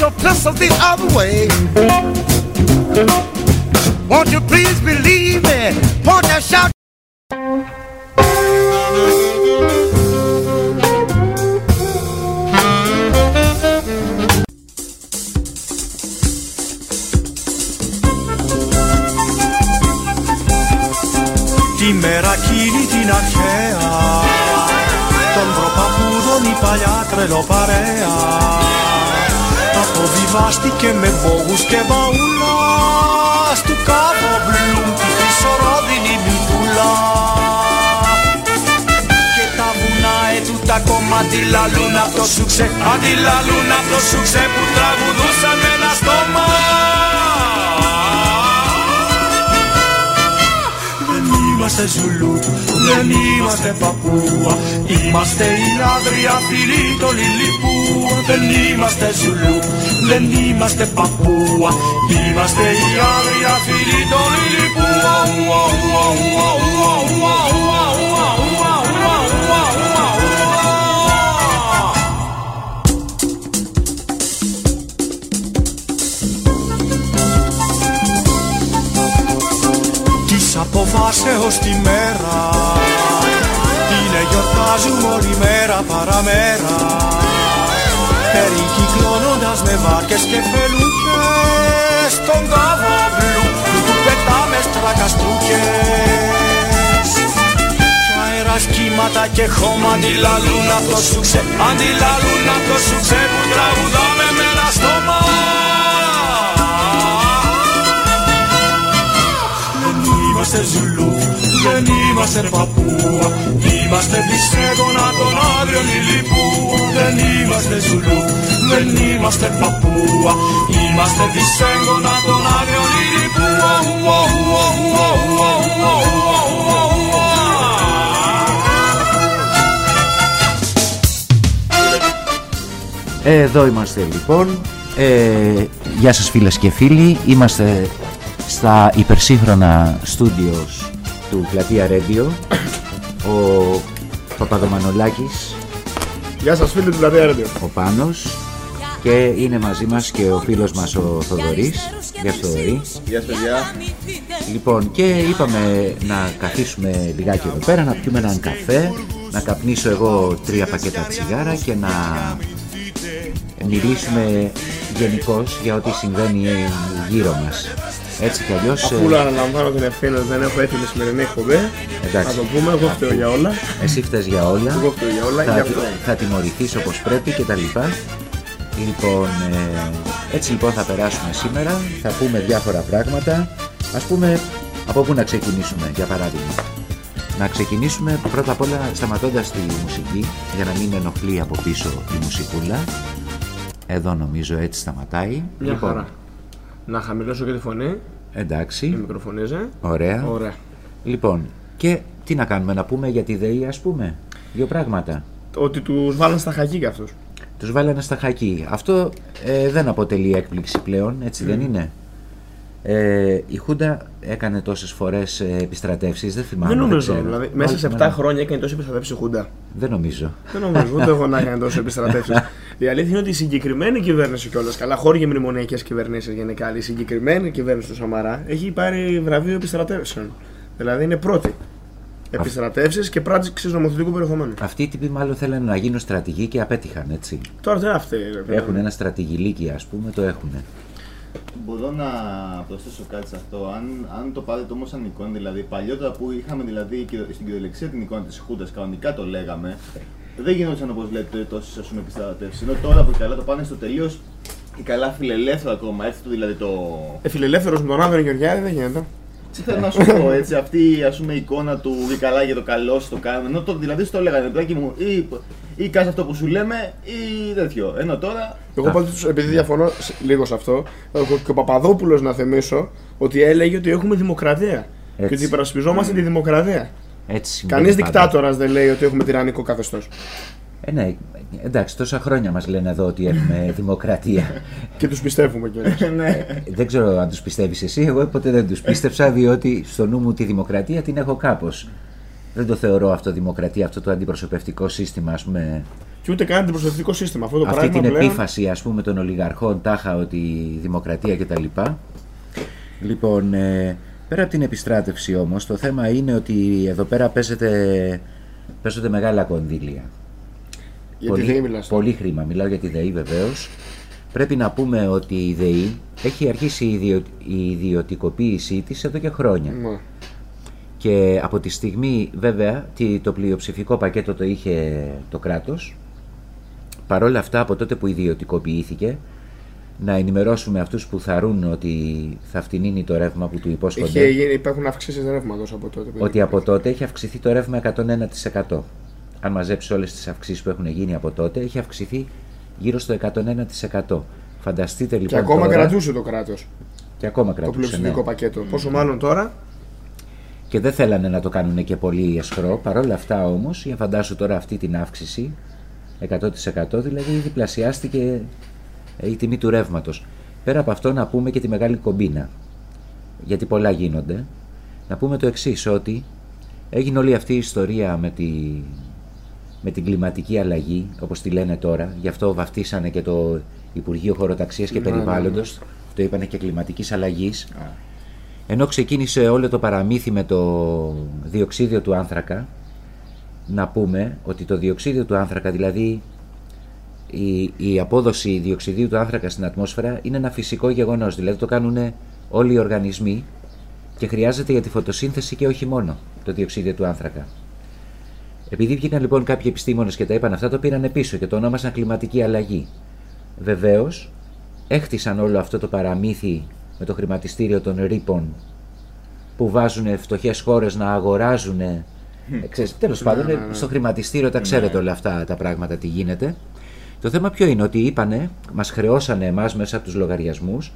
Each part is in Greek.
your pistol the other way. Won't you please believe me? Point that shout. Τη μέρα εκείνη την αρχαία Τον προπαπούδων η παλιά τρελό παρέα Αποβιβάστηκε με μπόγους και μπαούλα Στου κάβο μπλουμ τη χρυσορόδινη μητούλα Και τα βουνά ετού τα κόμμα αντιλαλούν απ' το σουξέ Αντιλαλούν απ' το σουξέ που τραγουδούσαν με ένα στόμα είμαστε Ζουλού, δεν είμαστε Παππούα. Είμαστε οι άδρια φίλοι των Λιλιππούα Δεν είμαστε Ζουλού, δεν είμαστε Παππούα. Είμαστε οι άδρια φίλοι των Λιλιππούα Της αποφάσεως τη μέρα. Την εγκιορτάζουμε όλη μέρα παραμέρα. Περικυκλώνοντας με βάρκες και φελούκες Στον κάβο μπλου που του πετάμε στρακαστούκες Κι αέρας κύματα και χώμα αντιλαλούν απ' το σουξέ Αντιλαλούν απ' το σουξέ που τραγουδάμε με ένα στόμα είμαστε Ζουλού, δεν είμαστε Παπούα Είμαστε δισέγγονα των άδειων Λιλιπούα Δεν είμαστε Ζουλού, δεν είμαστε Παπούα Είμαστε δισέγγονα των άδειων Λιλιπούα Ουα, ουα, ουα, ουα, ουα, ουα, ουα, ουα. Εδώ είμαστε λοιπόν. Ε, γεια σας φίλες και φίλοι. Είμαστε στα υπερσύγχρονα studios του Πλατεία Radio. Ο Παπαδομανολάκης, Γεια σας φίλοι του Πλατεία Radio. ο Πάνος και είναι μαζί μας και ο φίλος μας ο Θοδωρής. Γεια σου Θοδωρή. Γεια σας παιδιά. Λοιπόν, και είπαμε να καθίσουμε λιγάκι εδώ πέρα, να πιούμε έναν καφέ, να καπνίσω εγώ τρία πακέτα τσιγάρα και να μιλήσουμε γενικώς για ό,τι συμβαίνει γύρω μας. Έτσι κι αλλιώς... ε, Αφού αναλαμβάνω την ευθύνη ότι δεν έχω έτοιμη σημερινή εκπομπή, Εντάξει. να το πούμε, εγώ φταίω για όλα. Εσύ φταίς για όλα, Εγώ φταίω για όλα, γι' θα, αυτό. θα τιμωρηθείς όπως πρέπει και τα λοιπά. Λοιπόν, ε, έτσι λοιπόν θα περάσουμε σήμερα, θα πούμε διάφορα πράγματα. Ας πούμε, από πού να ξεκινήσουμε, για παράδειγμα. Να ξεκινήσουμε πρώτα απ' όλα σταματώντας τη μουσική, για να μην ενοχλεί από πίσω η μουσικούλα. Εδώ νομίζω έτσι σταματάει. Μια χαρά. Να χαμηλώσω και τη φωνή, η Εντάξει, μικροφωνίζει. ωραία. Ωραία. Λοιπόν, και τι να κάνουμε, να πούμε για τη ΔΕΗ ας πούμε, δύο πράγματα. Ότι τους βάλαν στα χακί κι αυτούς. Τους βάλανε στα χακί. Αυτό ε, δεν αποτελεί έκπληξη πλέον, έτσι δεν είναι; Ε, η Χούντα έκανε τόσες φορές ε, επιστρατεύσεις, δεν θυμάμαι. Δεν νομίζω, ξέρω. δηλαδή, μέσα σε Όχι, 7 μα- χρόνια έκανε τόσο επιστρατεύσεις η Χούντα. Δεν νομίζω. Δεν νομίζω, ούτε εγώ να έκανε τόσο επιστρατεύσεις. η αλήθεια είναι ότι η συγκεκριμένη κυβέρνηση κιόλας, καλά, χώρια μνημονιακές κυβερνήσεις γενικά, αλλά η συγκεκριμένη κυβέρνηση του Σαμαρά έχει πάρει βραβείο επιστρατεύσεων. Δηλαδή είναι πρώτη. Επιστρατεύσεις και πράξει νομοθετικού περιεχομένου. Αυτοί οι τύποι μάλλον θέλανε να γίνουν στρατηγοί και απέτυχαν, έτσι. Τώρα δεν είναι αυτή. ρε παιδί. Έχουν ένα στρατηγιλίκι, ας πούμε, το έχουν. Μπορώ να προσθέσω κάτι σε αυτό. Αν, αν το πάρετε όμως σαν εικόνα, δηλαδή παλιότερα που είχαμε δηλαδή κυρο- στην κυριολεξία την εικόνα της Χούντας, κανονικά το λέγαμε, δεν γινόταν όπως λέτε τόσες ας πούμε επιστρατεύσεις. Ενώ τώρα που καλά το πάνε στο τελείως και καλά φιλελεύθερο ακόμα, έτσι το δηλαδή το. Ε, φιλελεύθερος με τον Άδωνο Γεωργιάδη δεν γίνεται. Τι θέλω να σου πω, έτσι, αυτή ας πούμε, η εικόνα του ή καλά για το καλό σου το κάνουμε. Ενώ το, δηλαδή στο λέγανε, παιδάκι μου, ή, ή κάνει αυτό που σου λέμε ή τέτοιο. Ενώ τώρα. Εγώ πάντως, επειδή διαφωνώ σε- λίγο σε αυτό, έχω και ο Παπαδόπουλος να θυμίσω ότι έλεγε ότι έχουμε δημοκρατία. Και Έτσι. ότι υπερασπιζόμαστε τη δημοκρατία. Έτσι συμβαίνει Κανείς πάντα. δικτάτορας δεν λέει ότι έχουμε τυραννικό καθεστώς. Ε, ναι, εντάξει, τόσα χρόνια μας λένε εδώ ότι έχουμε δημοκρατία. και τους πιστεύουμε κιόλας. ναι. δεν ξέρω αν τους πιστεύεις εσύ, εγώ ποτέ δεν τους πίστεψα, διότι στο νου μου τη δημοκρατία την έχω κάπως. Δεν το θεωρώ αυτό δημοκρατία, αυτό το αντιπροσωπευτικό σύστημα, ας πούμε, Και ούτε καν το προστατευτικό σύστημα. Αυτό το αυτή πράγμα την πλέον. επίφαση ας πούμε των ολιγαρχών τάχα ότι η δημοκρατία κτλ. Λοιπόν, ε, πέρα από την επιστράτευση όμως, το θέμα είναι ότι εδώ πέρα παίζεται, παίζονται μεγάλα κονδύλια. Για τη ΔΕΗ μιλάς. πολύ χρήμα, μιλάω για τη ΔΕΗ βεβαίως. Πρέπει να πούμε ότι η ΔΕΗ έχει αρχίσει η, ιδιο, η ιδιωτικοποίησή της εδώ και χρόνια. Ναι. Και από τη στιγμή βέβαια τι- το πλειοψηφικό πακέτο το είχε το κράτος παρόλα αυτά από τότε που ιδιωτικοποιήθηκε να ενημερώσουμε αυτούς που θαρούν ότι θα φτηνίνει το ρεύμα που του υπόσχονται Είχε γίνει, υπάρχουν αυξήσεις ρεύματος από τότε. που ότι από τότε έχει αυξηθεί το ρεύμα 101%. Αν μαζέψει όλες τις αυξήσεις που έχουν γίνει από τότε έχει αυξηθεί γύρω στο 101%. Φανταστείτε λοιπόν Και ακόμα τώρα, κρατούσε το κράτος και ακόμα το κρατούσε, πλειοψηφικό ναι. πακέτο. Πόσο μάλλον τώρα; Και δεν θέλανε να το κάνουν και πολύ εσχρό. Παρ' όλα αυτά όμως, για φαντάσου τώρα αυτή την αύξηση, 100% δηλαδή διπλασιάστηκε ε, η τιμή του ρεύματος. Πέρα από αυτό να πούμε και τη μεγάλη κομπίνα, γιατί πολλά γίνονται. Να πούμε το εξής ότι έγινε όλη αυτή η ιστορία με, τη, με την κλιματική αλλαγή, όπως τη λένε τώρα, γι' αυτό βαφτίσανε και το Υπουργείο Χωροταξίας και Ναι, ναι, ναι. Περιβάλλοντος, το είπανε και κλιματικής αλλαγής. Ενώ ξεκίνησε όλο το παραμύθι με το διοξίδιο του άνθρακα, να πούμε ότι το διοξίδιο του άνθρακα, δηλαδή η, η απόδοση διοξιδίου του άνθρακα στην ατμόσφαιρα είναι ένα φυσικό γεγονός, δηλαδή το κάνουν όλοι οι οργανισμοί και χρειάζεται για τη φωτοσύνθεση και όχι μόνο το διοξίδιο του άνθρακα. Επειδή βγήκαν λοιπόν κάποιοι επιστήμονες και τα είπαν αυτά, το πήραν πίσω και το ονόμασαν κλιματική αλλαγή. Βεβαίως, έχτισαν όλο αυτό το παραμύθι με το χρηματιστήριο των ρήπων που βάζουν φτωχές χώρες να αγοράζουν. Ε, ξέρεις, τέλος πάντων, ναι, ε, ναι. στο χρηματιστήριο τα ξέρετε όλα αυτά τα πράγματα τι γίνεται. Το θέμα ποιο είναι, ότι είπανε, μας χρεώσανε εμάς μέσα από τους λογαριασμούς,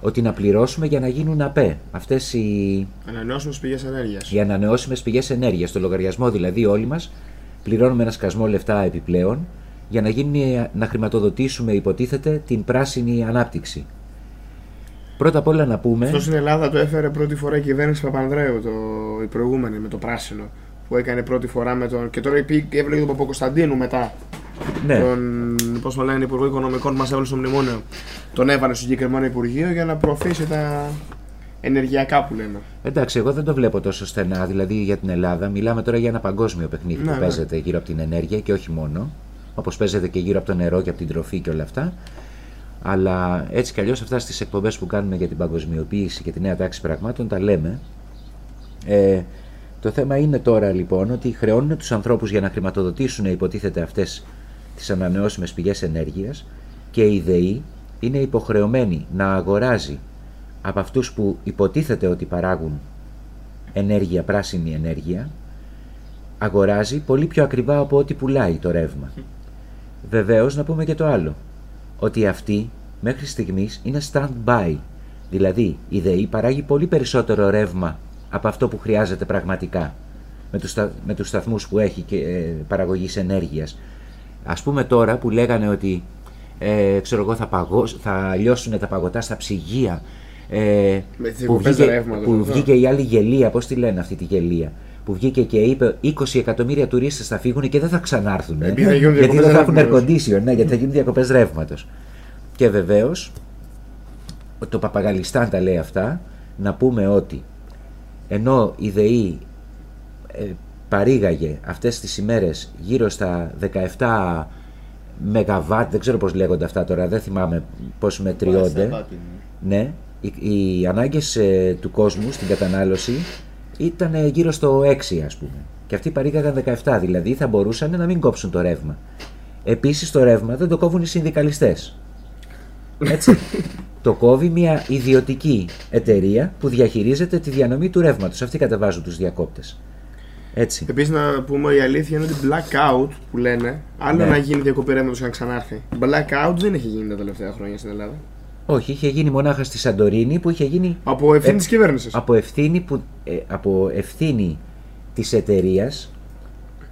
ότι να πληρώσουμε για να γίνουν ΑΠΕ. Αυτές οι, Ανανεώσιμες πηγές ενέργειας. οι ανανεώσιμες πηγές ενέργειας. Στο λογαριασμό δηλαδή όλοι μας πληρώνουμε ένα σκασμό λεφτά επιπλέον για να, γίνει, να χρηματοδοτήσουμε υποτίθεται την πράσινη ανάπτυξη. Πρώτα απ' όλα να πούμε... Αυτό στην Ελλάδα το έφερε πρώτη φορά η κυβέρνηση Παπανδρέου, το, η προηγούμενη με το πράσινο. Που έκανε πρώτη φορά με τον. Και τώρα επί- έβλεπε τον Παπακοσταντίνου μετά. ναι. Τον, πώς το λένε, Υπουργό Οικονομικών μας έβαλε στο μνημόνιο. Τον έβαλε στο συγκεκριμένο Υπουργείο για να προωθήσει τα ενεργειακά που λέμε. Εντάξει, εγώ δεν το βλέπω τόσο στενά. Δηλαδή για την Ελλάδα μιλάμε τώρα για ένα παγκόσμιο παιχνίδι Ναι, που ναι. παίζεται γύρω από την ενέργεια και όχι μόνο. Όπως παίζεται και γύρω από το νερό και από την τροφή και όλα αυτά. Αλλά έτσι κι αλλιώς αυτά στις εκπομπές που κάνουμε για την παγκοσμιοποίηση και τη νέα τάξη πραγμάτων τα λέμε. Ε, το θέμα είναι τώρα λοιπόν ότι χρεώνουν τους ανθρώπους για να χρηματοδοτήσουν υποτίθεται αυτές τις ανανεώσιμες πηγές ενέργειας και η ΔΕΗ είναι υποχρεωμένη να αγοράζει από αυτούς που υποτίθεται ότι παράγουν ενέργεια, πράσινη ενέργεια, αγοράζει πολύ πιο ακριβά από ό,τι πουλάει το ρεύμα. Βεβαίως να πούμε και το άλλο, ότι αυτή μέχρι στιγμής είναι stand-by, δηλαδή η ΔΕΗ παράγει πολύ περισσότερο ρεύμα από αυτό που χρειάζεται πραγματικά με τους, στα- με τους σταθμούς που έχει και ε, παραγωγής ενέργειας. Ας πούμε τώρα που λέγανε ότι ε, ξέρω εγώ, θα, παγώ, θα λιώσουν τα παγωτά στα ψυγεία ε, Με τις που, εκπομπές βγήκε, ρεύματος, που αυτό. βγήκε η άλλη γελία, πώς τη λένε αυτή τη γελία; Που βγήκε και είπε 20 εκατομμύρια τουρίστες θα φύγουν και δεν θα ξανάρθουν ε, Επειδή θα γίνουν γιατί διακοπές δεν θα έχουν air ρεύματος. condition, ναι, γιατί θα γίνουν διακοπές ρεύματος και βεβαίως το Παπαγαλιστάν τα λέει αυτά να πούμε ότι ενώ η ΔΕΗ ε, παρήγαγε αυτές τις ημέρες γύρω στα 17 ΜΒ, δεν ξέρω πώς λέγονται αυτά τώρα, δεν θυμάμαι πώς μετριώνται. Βάτι, ναι. Ναι, οι, οι ανάγκες ε, του κόσμου στην κατανάλωση ήταν ε, γύρω στο 6 ας πούμε. Και αυτοί παρήγαγαν 17, δηλαδή θα μπορούσαν να μην κόψουν το ρεύμα. Επίσης το ρεύμα δεν το κόβουν οι συνδικαλιστές. Έτσι. το κόβει μια ιδιωτική εταιρεία που διαχειρίζεται τη διανομή του ρεύματος. Αυτοί κατεβάζουν τους διακόπτες. Έτσι. Επίσης να πούμε η αλήθεια είναι ότι blackout που λένε, άλλο Ναι. να γίνει διακοπή ρεύματος και να ξανάρθει. Blackout δεν έχει γίνει τα τελευταία χρόνια στην Ελλάδα. Όχι, είχε γίνει μονάχα στη Σαντορίνη που είχε γίνει Από ευθύνη Ε, τη κυβέρνησης. από ευθύνη, που, ε, από ευθύνη της εταιρείας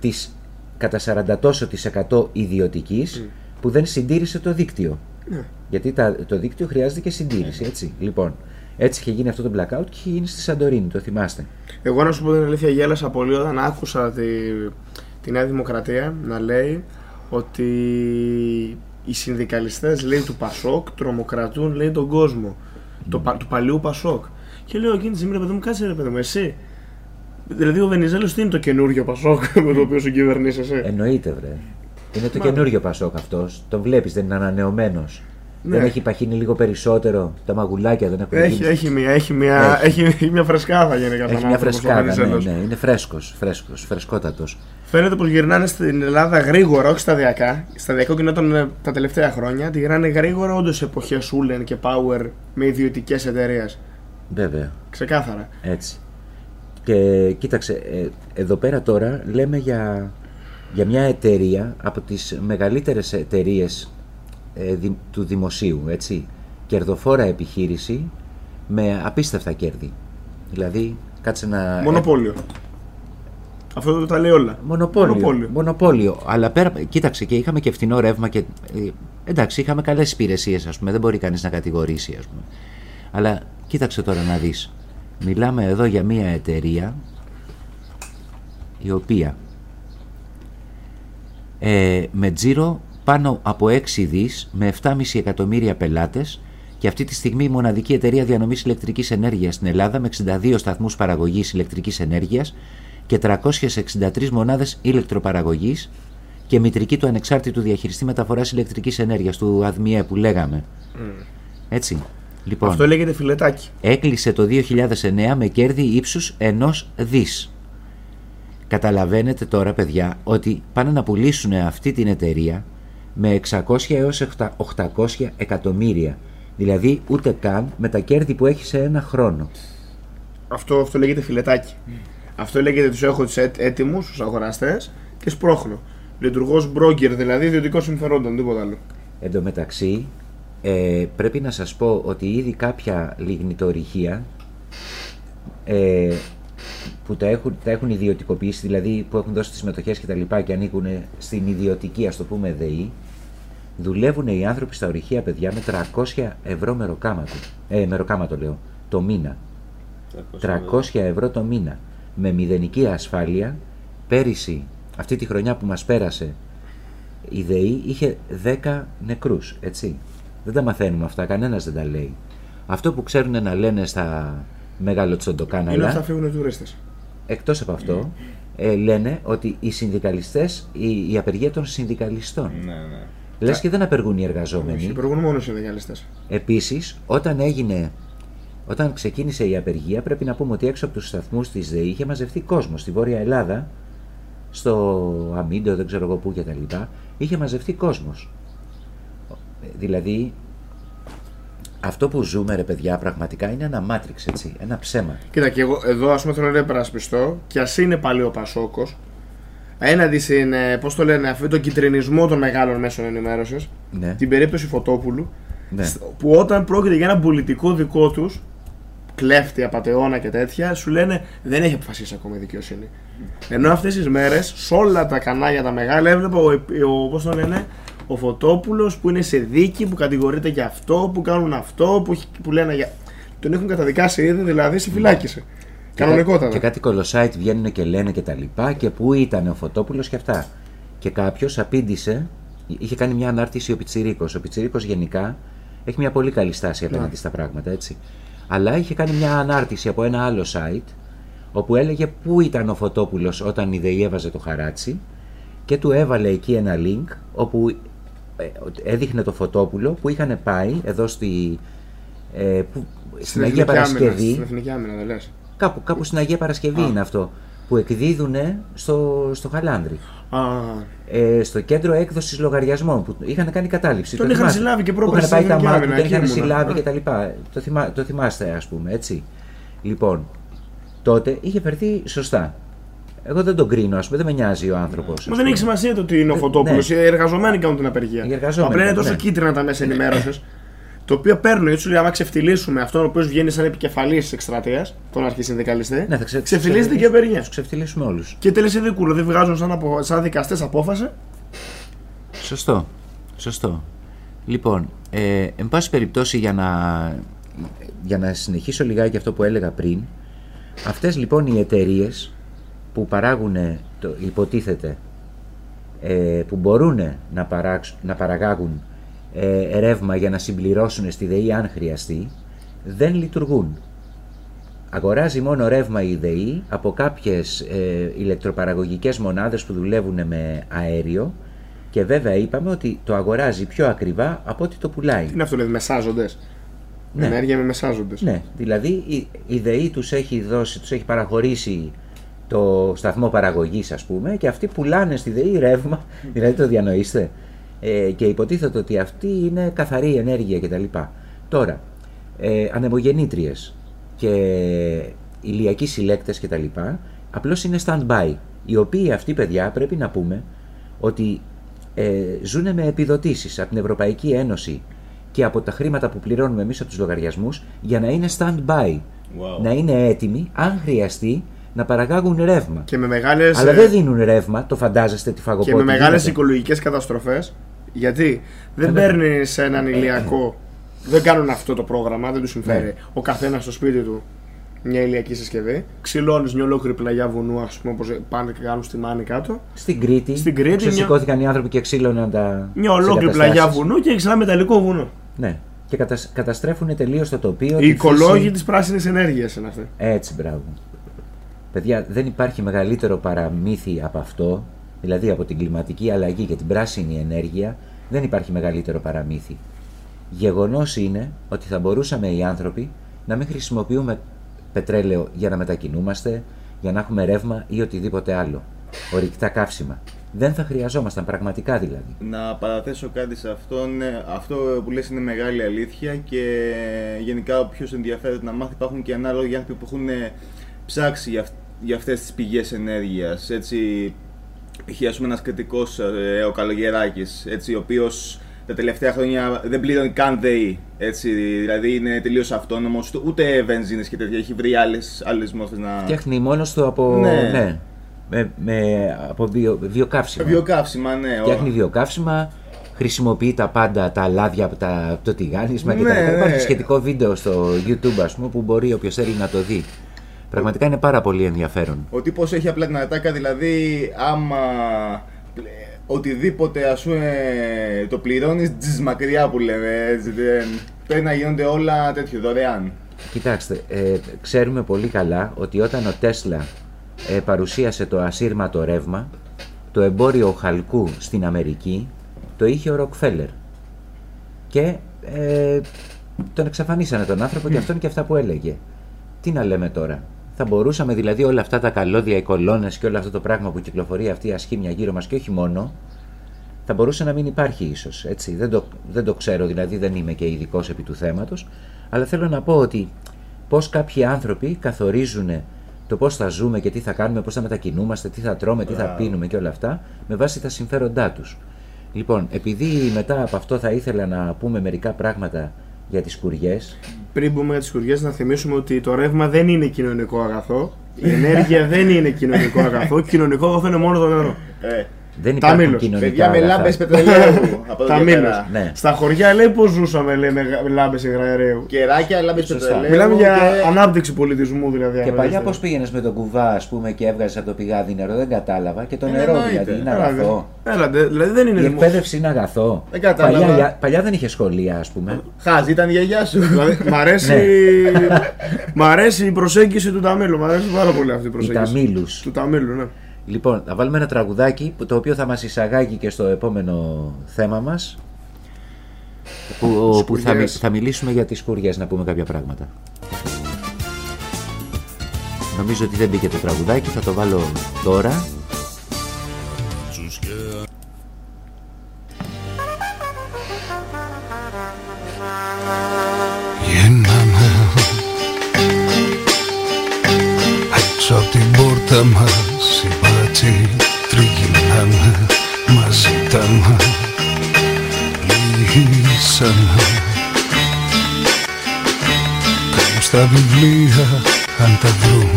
της κατά 40 τόσο της 100 ιδιωτικής που δεν συντήρησε το δίκτυο. Ναι. Γιατί τα, το δίκτυο χρειάζεται και συντήρηση, έτσι. Λοιπόν, έτσι είχε γίνει αυτό το blackout και είχε γίνει στη Σαντορίνη, το θυμάστε. Εγώ να σου πω την αλήθεια, γέλασα πολύ όταν άκουσα τη, τη Νέα Δημοκρατία να λέει ότι οι συνδικαλιστές λέει του Πασόκ τρομοκρατούν λέει τον κόσμο το, πα- του παλιού Πασόκ και λέω εκείνη τη στιγμή ρε παιδί μου κάτσε ρε παιδί μου εσύ Δηλαδή ο Βενιζέλος τι είναι το καινούριο Πασόκ με το οποίο σου κυβερνήσεσαι Εννοείται, βρε. Είναι το Μα- καινούριο Πασόκ αυτός. Τον βλέπεις, δεν είναι ανανεωμένος. Ναι. Δεν έχει παχύνει λίγο περισσότερο. Τα μαγουλάκια δεν έχουν Έχει, γίνει. έχει, μια, έχει, μια, έχει. έχει μια φρεσκάδα γενικά Έχει σαν μια άνθρωπος ο φρεσκάδα, ναι, Βενιζέλος. ναι. Είναι φρέσκος, φρέσκος, φρεσκότατος. Φαίνεται πως γυρνάνε στην Ελλάδα γρήγορα, όχι σταδιακά. Σταδιακό γινόταν ε, τα τελευταία χρόνια. Τη γυρνάνε γρήγορα όντως σε εποχές Ούλεν και Power με ιδιωτικές εταιρείες. Βέβαια, Ξεκάθαρα. έτσι. Και κοίταξε, ε, εδώ πέρα τώρα λέμε για, για μια εταιρεία από τις μεγαλύτερες εταιρείες ε, δη- του δημοσίου, έτσι. Κερδοφόρα επιχείρηση με απίστευτα κέρδη. Δηλαδή, κάτσε να... Μονοπόλιο. Αυτό το τα λέει όλα. Μονοπόλιο. Μονοπόλιο. Μονοπόλιο. Αλλά πέρα, κοίταξε και είχαμε και φθηνό ρεύμα και. ε, εντάξει, είχαμε καλές υπηρεσίες, ας πούμε. Δεν μπορεί κανείς να κατηγορήσει, ας πούμε. Αλλά κοίταξε τώρα να δεις. Μιλάμε εδώ για μια εταιρεία η οποία ε, με τζίρο πάνω από 6 δις με 7,5 εκατομμύρια πελάτες και αυτή τη στιγμή η μοναδική εταιρεία διανομής ηλεκτρικής ενέργειας στην Ελλάδα με 62 σταθμούς παραγωγής ηλεκτρικής ενέργειας και 363 μονάδες ηλεκτροπαραγωγής και μητρική του ανεξάρτητου διαχειριστή μεταφοράς ηλεκτρικής ενέργειας του ΑΔΜΙΕ που λέγαμε. Έτσι. Λοιπόν, Αυτό λέγεται φιλετάκι. έκλεισε το 2009 με κέρδη ύψους ενός δις. Καταλαβαίνετε τώρα παιδιά ότι πάνε να πουλήσουν αυτή την εταιρεία με 600 έως 800 εκατομμύρια. Δηλαδή ούτε καν με τα κέρδη που έχεις σε ένα χρόνο. Αυτό, αυτό λέγεται φιλετάκι. Αυτό λέγεται τους έχω τους έτοιμους, τους αγοραστές και σπρώχνω. Λειτουργός μπρόκερ, δηλαδή ιδιωτικός συμφερόντων, τίποτα άλλο. Εν τω μεταξύ ε, πρέπει να σας πω ότι ήδη κάποια λιγνητορυχεία ε, που τα έχουν, τα έχουν ιδιωτικοποιήσει, δηλαδή που έχουν δώσει τις μετοχές και τα λοιπά και ανήκουν στην ιδιωτική, ας το πούμε, ΔΕΗ, δουλεύουν οι άνθρωποι στα ορυχεία, παιδιά, με 300 ευρώ μεροκάματο. Ε, μεροκάματο λέω, το μήνα. 300 ευρώ το μήνα. Με μηδενική ασφάλεια, πέρυσι, αυτή τη χρονιά που μας πέρασε, η ΔΕΗ είχε 10 νεκρούς, έτσι. Δεν τα μαθαίνουμε αυτά, κανένας δεν τα λέει. Αυτό που ξέρουν να λένε στα μεγάλο Είναι αυτά τσοντοκάναλα, φύγουν οι τουρίστες. εκτός από αυτό, ε, λένε ότι οι συνδικαλιστές, η, η απεργία των συνδικαλιστών. Ναι, ναι. Λες και δεν απεργούν οι εργαζόμενοι. Υπεργούν μόνο οι συνδικαλιστές. Επίσης, όταν έγινε, όταν ξεκίνησε η απεργία, πρέπει να πούμε ότι έξω από τους σταθμούς της ΔΕΗ είχε μαζευτεί κόσμος στη Βόρεια Ελλάδα, στο Αμίντο, δεν ξέρω εγώ πού και τα λοιπά, είχε μαζευτεί κόσμος. Ε, Δηλαδή, αυτό που ζούμε ρε παιδιά πραγματικά είναι ένα μάτριξ, έτσι, ένα ψέμα. Κοίτα, και εγώ εδώ ας πούμε θέλω να υπερασπιστώ και ας είναι πάλι ο Πασόκος. Έναντι στην, ε, πώς το λένε, αυτό τον κυτρινισμό των μεγάλων μέσων ενημέρωσης, Ναι. την περίπτωση Φωτόπουλου, Ναι. σ- που όταν πρόκειται για ένα πολιτικό δικό τους, κλέφτη, απαταιώνα και τέτοια, σου λένε δεν έχει αποφασίσει ακόμα η δικαιοσύνη. Ενώ αυτές τις μέρες, σε όλα τα κανάλια τα μεγάλα, έβλεπα ο, ο, πώς το λένε, ο Φωτόπουλος που είναι σε δίκη, που κατηγορείται για αυτό, που κάνουν αυτό, που, έχει- που λένε για. Τον έχουν καταδικάσει ήδη, δηλαδή σε φυλάκισε. Και Κανονικότατα. Και κάτι κολοσάιτ βγαίνουν και λένε και τα λοιπά και πού ήταν ο Φωτόπουλος και αυτά. Και κάποιος απήντησε, είχε κάνει μια ανάρτηση ο Πιτσιρίκος. Ο Πιτσιρίκος γενικά έχει μια πολύ καλή στάση απέναντι στα πράγματα, έτσι. Αλλά είχε κάνει μια ανάρτηση από ένα άλλο site όπου έλεγε πού ήταν ο Φωτόπουλος όταν η ΔΕΗ έβαζε το χαράτσι και του έβαλε εκεί ένα link όπου ε, έδειχνε το Φωτόπουλο που είχαν πάει εδώ στη, ε, που, στην Αγία Εθνική Άμυνα, Παρασκευή Στην εθνική άμυνα, δεν λες; Κάπου, κάπου στην Αγία Παρασκευή είναι αυτό. Που εκδίδουν στο, στο Χαλάνδρι. Α, Ε, στο κέντρο έκδοσης λογαριασμών που είχαν κάνει κατάληψη. Τον Το είχαν θυμάσαι; συλλάβει και Που πρόπερση είχαν πάει στην τα Εθνική μάτια, Άμυνα, τον εκεί είχαν ήμουνα. συλλάβει Α. και τα λοιπά. Το, θυμά, το θυμάστε, ας πούμε, έτσι. Λοιπόν, τότε είχε φερθεί σωστά. Εγώ δεν τον κρίνω, ας πούμε, δεν με νοιάζει ο άνθρωπος. Μα δεν έχει σημασία το ότι είναι ο Φωτόπουλος. ναι. Οι εργαζομένοι κάνουν την απεργία. Οι εργαζόμενοι Απλά είναι κάνουν, τόσο ναι. κίτρινα τα μέσα ενημέρωσης. Το οποίο παίρνουν, γιατί σου λέει, άμα ξεφτυλίσουμε αυτόν ο οποίος βγαίνει σαν επικεφαλής της εκστρατείας, τον αρχισυνδικαλιστή, Ναι, θα ξε- ξεφτυλίζεται και η απεργία. Τους ξεφτυλίσουμε όλους. Και τέλει ειδικού, δεν βγάζουν σαν, απο... σαν δικαστές απόφαση. Σωστό. Σωστό. Λοιπόν, ε, εν πάση περιπτώσει για να, για να συνεχίσω λιγάκι αυτό που έλεγα πριν, αυτές λοιπόν οι εταιρείες που παράγουν, το, υποτίθεται, ε, που μπορούν να, παράξ- να παραγάγουν ε, ρεύμα για να συμπληρώσουν στη ΔΕΗ αν χρειαστεί, δεν λειτουργούν. Αγοράζει μόνο ρεύμα η ΔΕΗ από κάποιες ε, ηλεκτροπαραγωγικές μονάδες που δουλεύουν με αέριο και βέβαια είπαμε ότι το αγοράζει πιο ακριβά από ό,τι το πουλάει. Τι είναι αυτό, δηλαδή, μεσάζοντες. Ναι. Ενέργεια με μεσάζοντες. Ναι, δηλαδή η, η ΔΕΗ τους έχει δώσει, τους έχει παραχωρήσει το σταθμό παραγωγής ας πούμε και αυτοί πουλάνε στη ΔΕΗ ρεύμα, δηλαδή το διανοείστε. Ε, και υποτίθεται ότι αυτή είναι καθαρή ενέργεια κτλ. Τώρα, ε, ανεμογεννήτριες και ηλιακοί συλλέκτες κτλ. απλώς είναι stand-by. Οι οποίοι αυτοί παιδιά πρέπει να πούμε ότι ε, ζουν με επιδοτήσεις από την Ευρωπαϊκή Ένωση και από τα χρήματα που πληρώνουμε εμείς από τους λογαριασμούς για να είναι stand-by. Wow. Να είναι έτοιμοι, αν χρειαστεί, να παραγάγουν ρεύμα. Και με μεγάλες. Αλλά δεν δίνουν ρεύμα, το φαντάζεστε τη Και φαγοπότη. με μεγάλες γίνεται. οικολογικές καταστροφές. Γιατί δεν Βέβαια. παίρνεις έναν ηλιακό. Δεν κάνουν αυτό το πρόγραμμα, δεν τους συμφέρει. Ναι. Ο καθένας στο σπίτι του μια ηλιακή συσκευή. Ξυλώνεις μια ολόκληρη πλαγιά βουνού, ας πούμε, όπως πάνε και κάνουν στη μάνη κάτω. Στην Κρήτη, Στην Κρήτη, ξεσηκώθηκαν οι άνθρωποι και ξύλωναν τα. Μια ολόκληρη εγκαταστάσεις. πλαγιά βουνού και έχει ένα μεταλλικό βουνό. Ναι. Και κατασ... καταστρέφουν τελείως το τοπίο. Οι της οικολόγοι φύση. της πράσινης ενέργειας είναι αυτοί. Έτσι, μπράβο. Παιδιά, δεν υπάρχει μεγαλύτερο παραμύθι από αυτό, δηλαδή από την κλιματική αλλαγή και την πράσινη ενέργεια, δεν υπάρχει μεγαλύτερο παραμύθι. Γεγονός είναι ότι θα μπορούσαμε οι άνθρωποι να μην χρησιμοποιούμε πετρέλαιο για να μετακινούμαστε, για να έχουμε ρεύμα ή οτιδήποτε άλλο. Ορυκτά καύσιμα. Δεν θα χρειαζόμασταν πραγματικά δηλαδή. Να παραθέσω κάτι σε αυτό. Ναι, αυτό που λες είναι μεγάλη αλήθεια και γενικά όποιος ενδιαφέρεται να μάθει υπάρχουν και ανάλογοι άνθρωποι που έχουν ε, ψάξει για, αυ- για αυτές τις πηγές ενέργειας. Έτσι, π.χ. ας πούμε ένας κριτικός, ε, ο Καλογεράκης, έτσι, ο οποίος τα τελευταία χρόνια δεν πλήρωνε καν ΔΕΗ. Έτσι, δηλαδή είναι τελείως αυτόνομος, ούτε βενζίνες και τέτοια, έχει βρει άλλες, άλλες μόρφες να... Φτιάχνει μόνος του από, Ναι. ναι, με, με, από βιο, βιοκαύσιμα. Βιοκαύσιμα, ναι. ο- Φτιάχνει βιοκαύσιμα, χρησιμοποιεί τα πάντα τα λάδια από, τα, από το τηγάνισμα και Ναι, τα λοιπά. ναι. Υπάρχει σχετικό βίντεο στο YouTube, ας πούμε, που μπορεί όποιος θέλει να το δει. Πραγματικά είναι πάρα πολύ ενδιαφέρον. Ο τύπος έχει απλά την ατάκα, δηλαδή άμα ε, οτιδήποτε ας πούμε το πληρώνεις τζις μακριά που λέμε έτσι, δεν, πρέπει να γίνονται όλα τέτοιο δωρεάν. Κοιτάξτε, ε, ξέρουμε πολύ καλά ότι όταν ο Τέσλα ε, παρουσίασε το ασύρματο ρεύμα, το εμπόριο χαλκού στην Αμερική το είχε ο Ροκφέλερ. Και ε, τον εξαφανίσανε τον άνθρωπο και αυτόν και αυτά που έλεγε. Τι να λέμε τώρα; Θα μπορούσαμε δηλαδή όλα αυτά τα καλώδια, οι κολόνες και όλο αυτό το πράγμα που κυκλοφορεί αυτή η ασχήμια γύρω μας και όχι μόνο, θα μπορούσε να μην υπάρχει ίσως, έτσι. Δεν το, δεν το ξέρω, δηλαδή δεν είμαι και ειδικός επί του θέματος, αλλά θέλω να πω ότι πώς κάποιοι άνθρωποι καθορίζουν το πώς θα ζούμε και τι θα κάνουμε, πώς θα μετακινούμαστε, τι θα τρώμε, τι θα Μπράβο. πίνουμε και όλα αυτά, με βάση τα συμφέροντά τους. Λοιπόν, επειδή μετά από αυτό θα ήθελα να πούμε μερικά πράγματα για τις κουριές, Πριν μπούμε για τις κουριές, να θυμίσουμε ότι το ρεύμα δεν είναι κοινωνικό αγαθό. Η ενέργεια δεν είναι κοινωνικό αγαθό. Κοινωνικό αγαθό είναι μόνο το νερό. Ε, δεν Τα υπάρχουν μήλος. κοινωνικά παιδιά με αγαθά. λάμπες πετρελαίου από Τα εδώ και μήλος. πέρα. Ναι. Στα χωριά λέει πώς ζούσαμε λέει, με λάμπες υγραερίου. Κεράκια, λάμπες Σωστά. πετρελαίου Μιλάμε για και- ανάπτυξη πολιτισμού δηλαδή. Και αν παλιά δείτε. πώς πήγαινες με τον κουβά, ας πούμε, και έβγαζες από το πηγάδι νερό, δεν κατάλαβα. Και το Ε, νερό εννοείται. δηλαδή είναι Έλα, αγαθό. Έλα, δε- δηλαδή δεν είναι Η δημο- εκπαίδευση είναι αγαθό. Δεν κατάλαβα. Παλιά, παλιά δεν είχε σχολεία, ας πούμε. Χάζ, ήταν η γιαγιά σου. Δηλαδή, μ' αρέσει, μ' αρέσει η προσέγγιση του Ταμίλου. Μ' αρέσει πάρα πολύ αυτή η Οι προσέγγιση. Ταμίλους. Του Ταμίλου, ναι. Λοιπόν, θα βάλουμε ένα τραγουδάκι που- το οποίο θα μας εισαγάγει και στο επόμενο θέμα μας. Που, που θα, μι- Σκουριές. θα μιλήσουμε για τις σκουριές να πούμε κάποια πράγματα. Νομίζω ότι δεν μπήκε το τραγουδάκι, θα το βάλω τώρα. Γίναμε έξω από την πόρτα μας στα βιβλία αν τα βρουν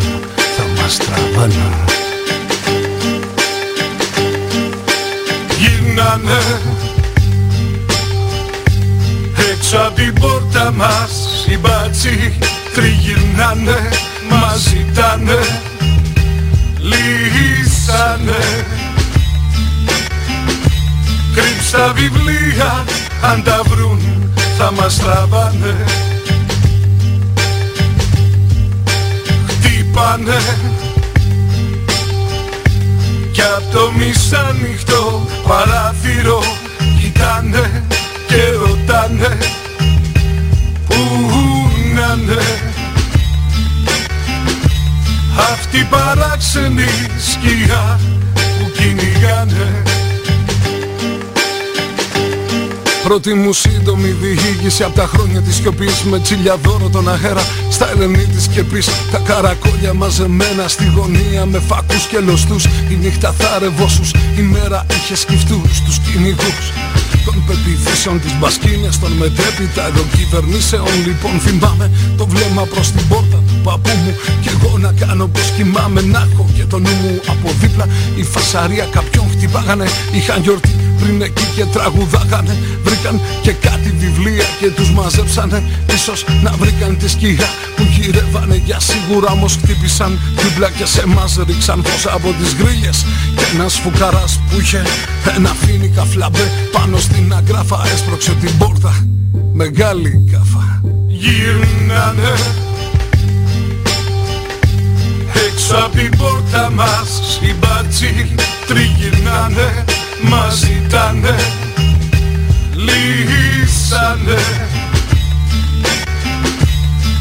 θα μας τραβάνε. Γίνανε έξω από την πόρτα μας οι μπάτσοι τριγυρνάνε μας ζητάνε λύσανε. Στα βιβλία αν τα βρουν θα μας τραβάνε Χτύπανε Κι απ' το μισάνυχτο παράθυρο κοιτάνε και ρωτάνε Πού να είναι Αυτή παράξενη σκιά που κυνηγάνε Πρώτη μου σύντομη διήγηση από τα χρόνια της σιωπής Με τσιλιαδόρο τον αέρα στα ελενή της σκεπής. Τα καρακόλια μαζεμένα στη γωνία με φακούς και λοστούς Η νύχτα θάρευόσους, η μέρα είχε σκυφτούς τους κυνηγούς. Των πεπιθήσεων της μπασκίνες των μετέπειτα εδώ κυβερνήσεων λοιπόν θυμάμαι το βλέμμα προς την πόρτα του παππού μου. Και εγώ να κάνω πως κοιμάμαι να έχω και το νου μου από δίπλα. Η φασαρία κάποιον χτυπάγανε είχαν γιορτή πριν εκεί και τραγουδάγανε Βρήκαν και κάτι βιβλία και τους μαζέψανε. Ίσως να βρήκαν τη σκιά που γυρεύανε. Για σίγουρα όμως χτύπησαν δίπλα και σε μας ρίξαν φως από τις γκρίλες. Και ένας φουκαράς που είχε ένα φίνικα φλαμπέ πάνω στην αγκράφα έσπρωξε την πόρτα Μεγάλη κάφα Γυρνάνε Έξω απ' την πόρτα μας οι μπάτσοι τριγυρνάνε Μας ζητάνε Λύσανε.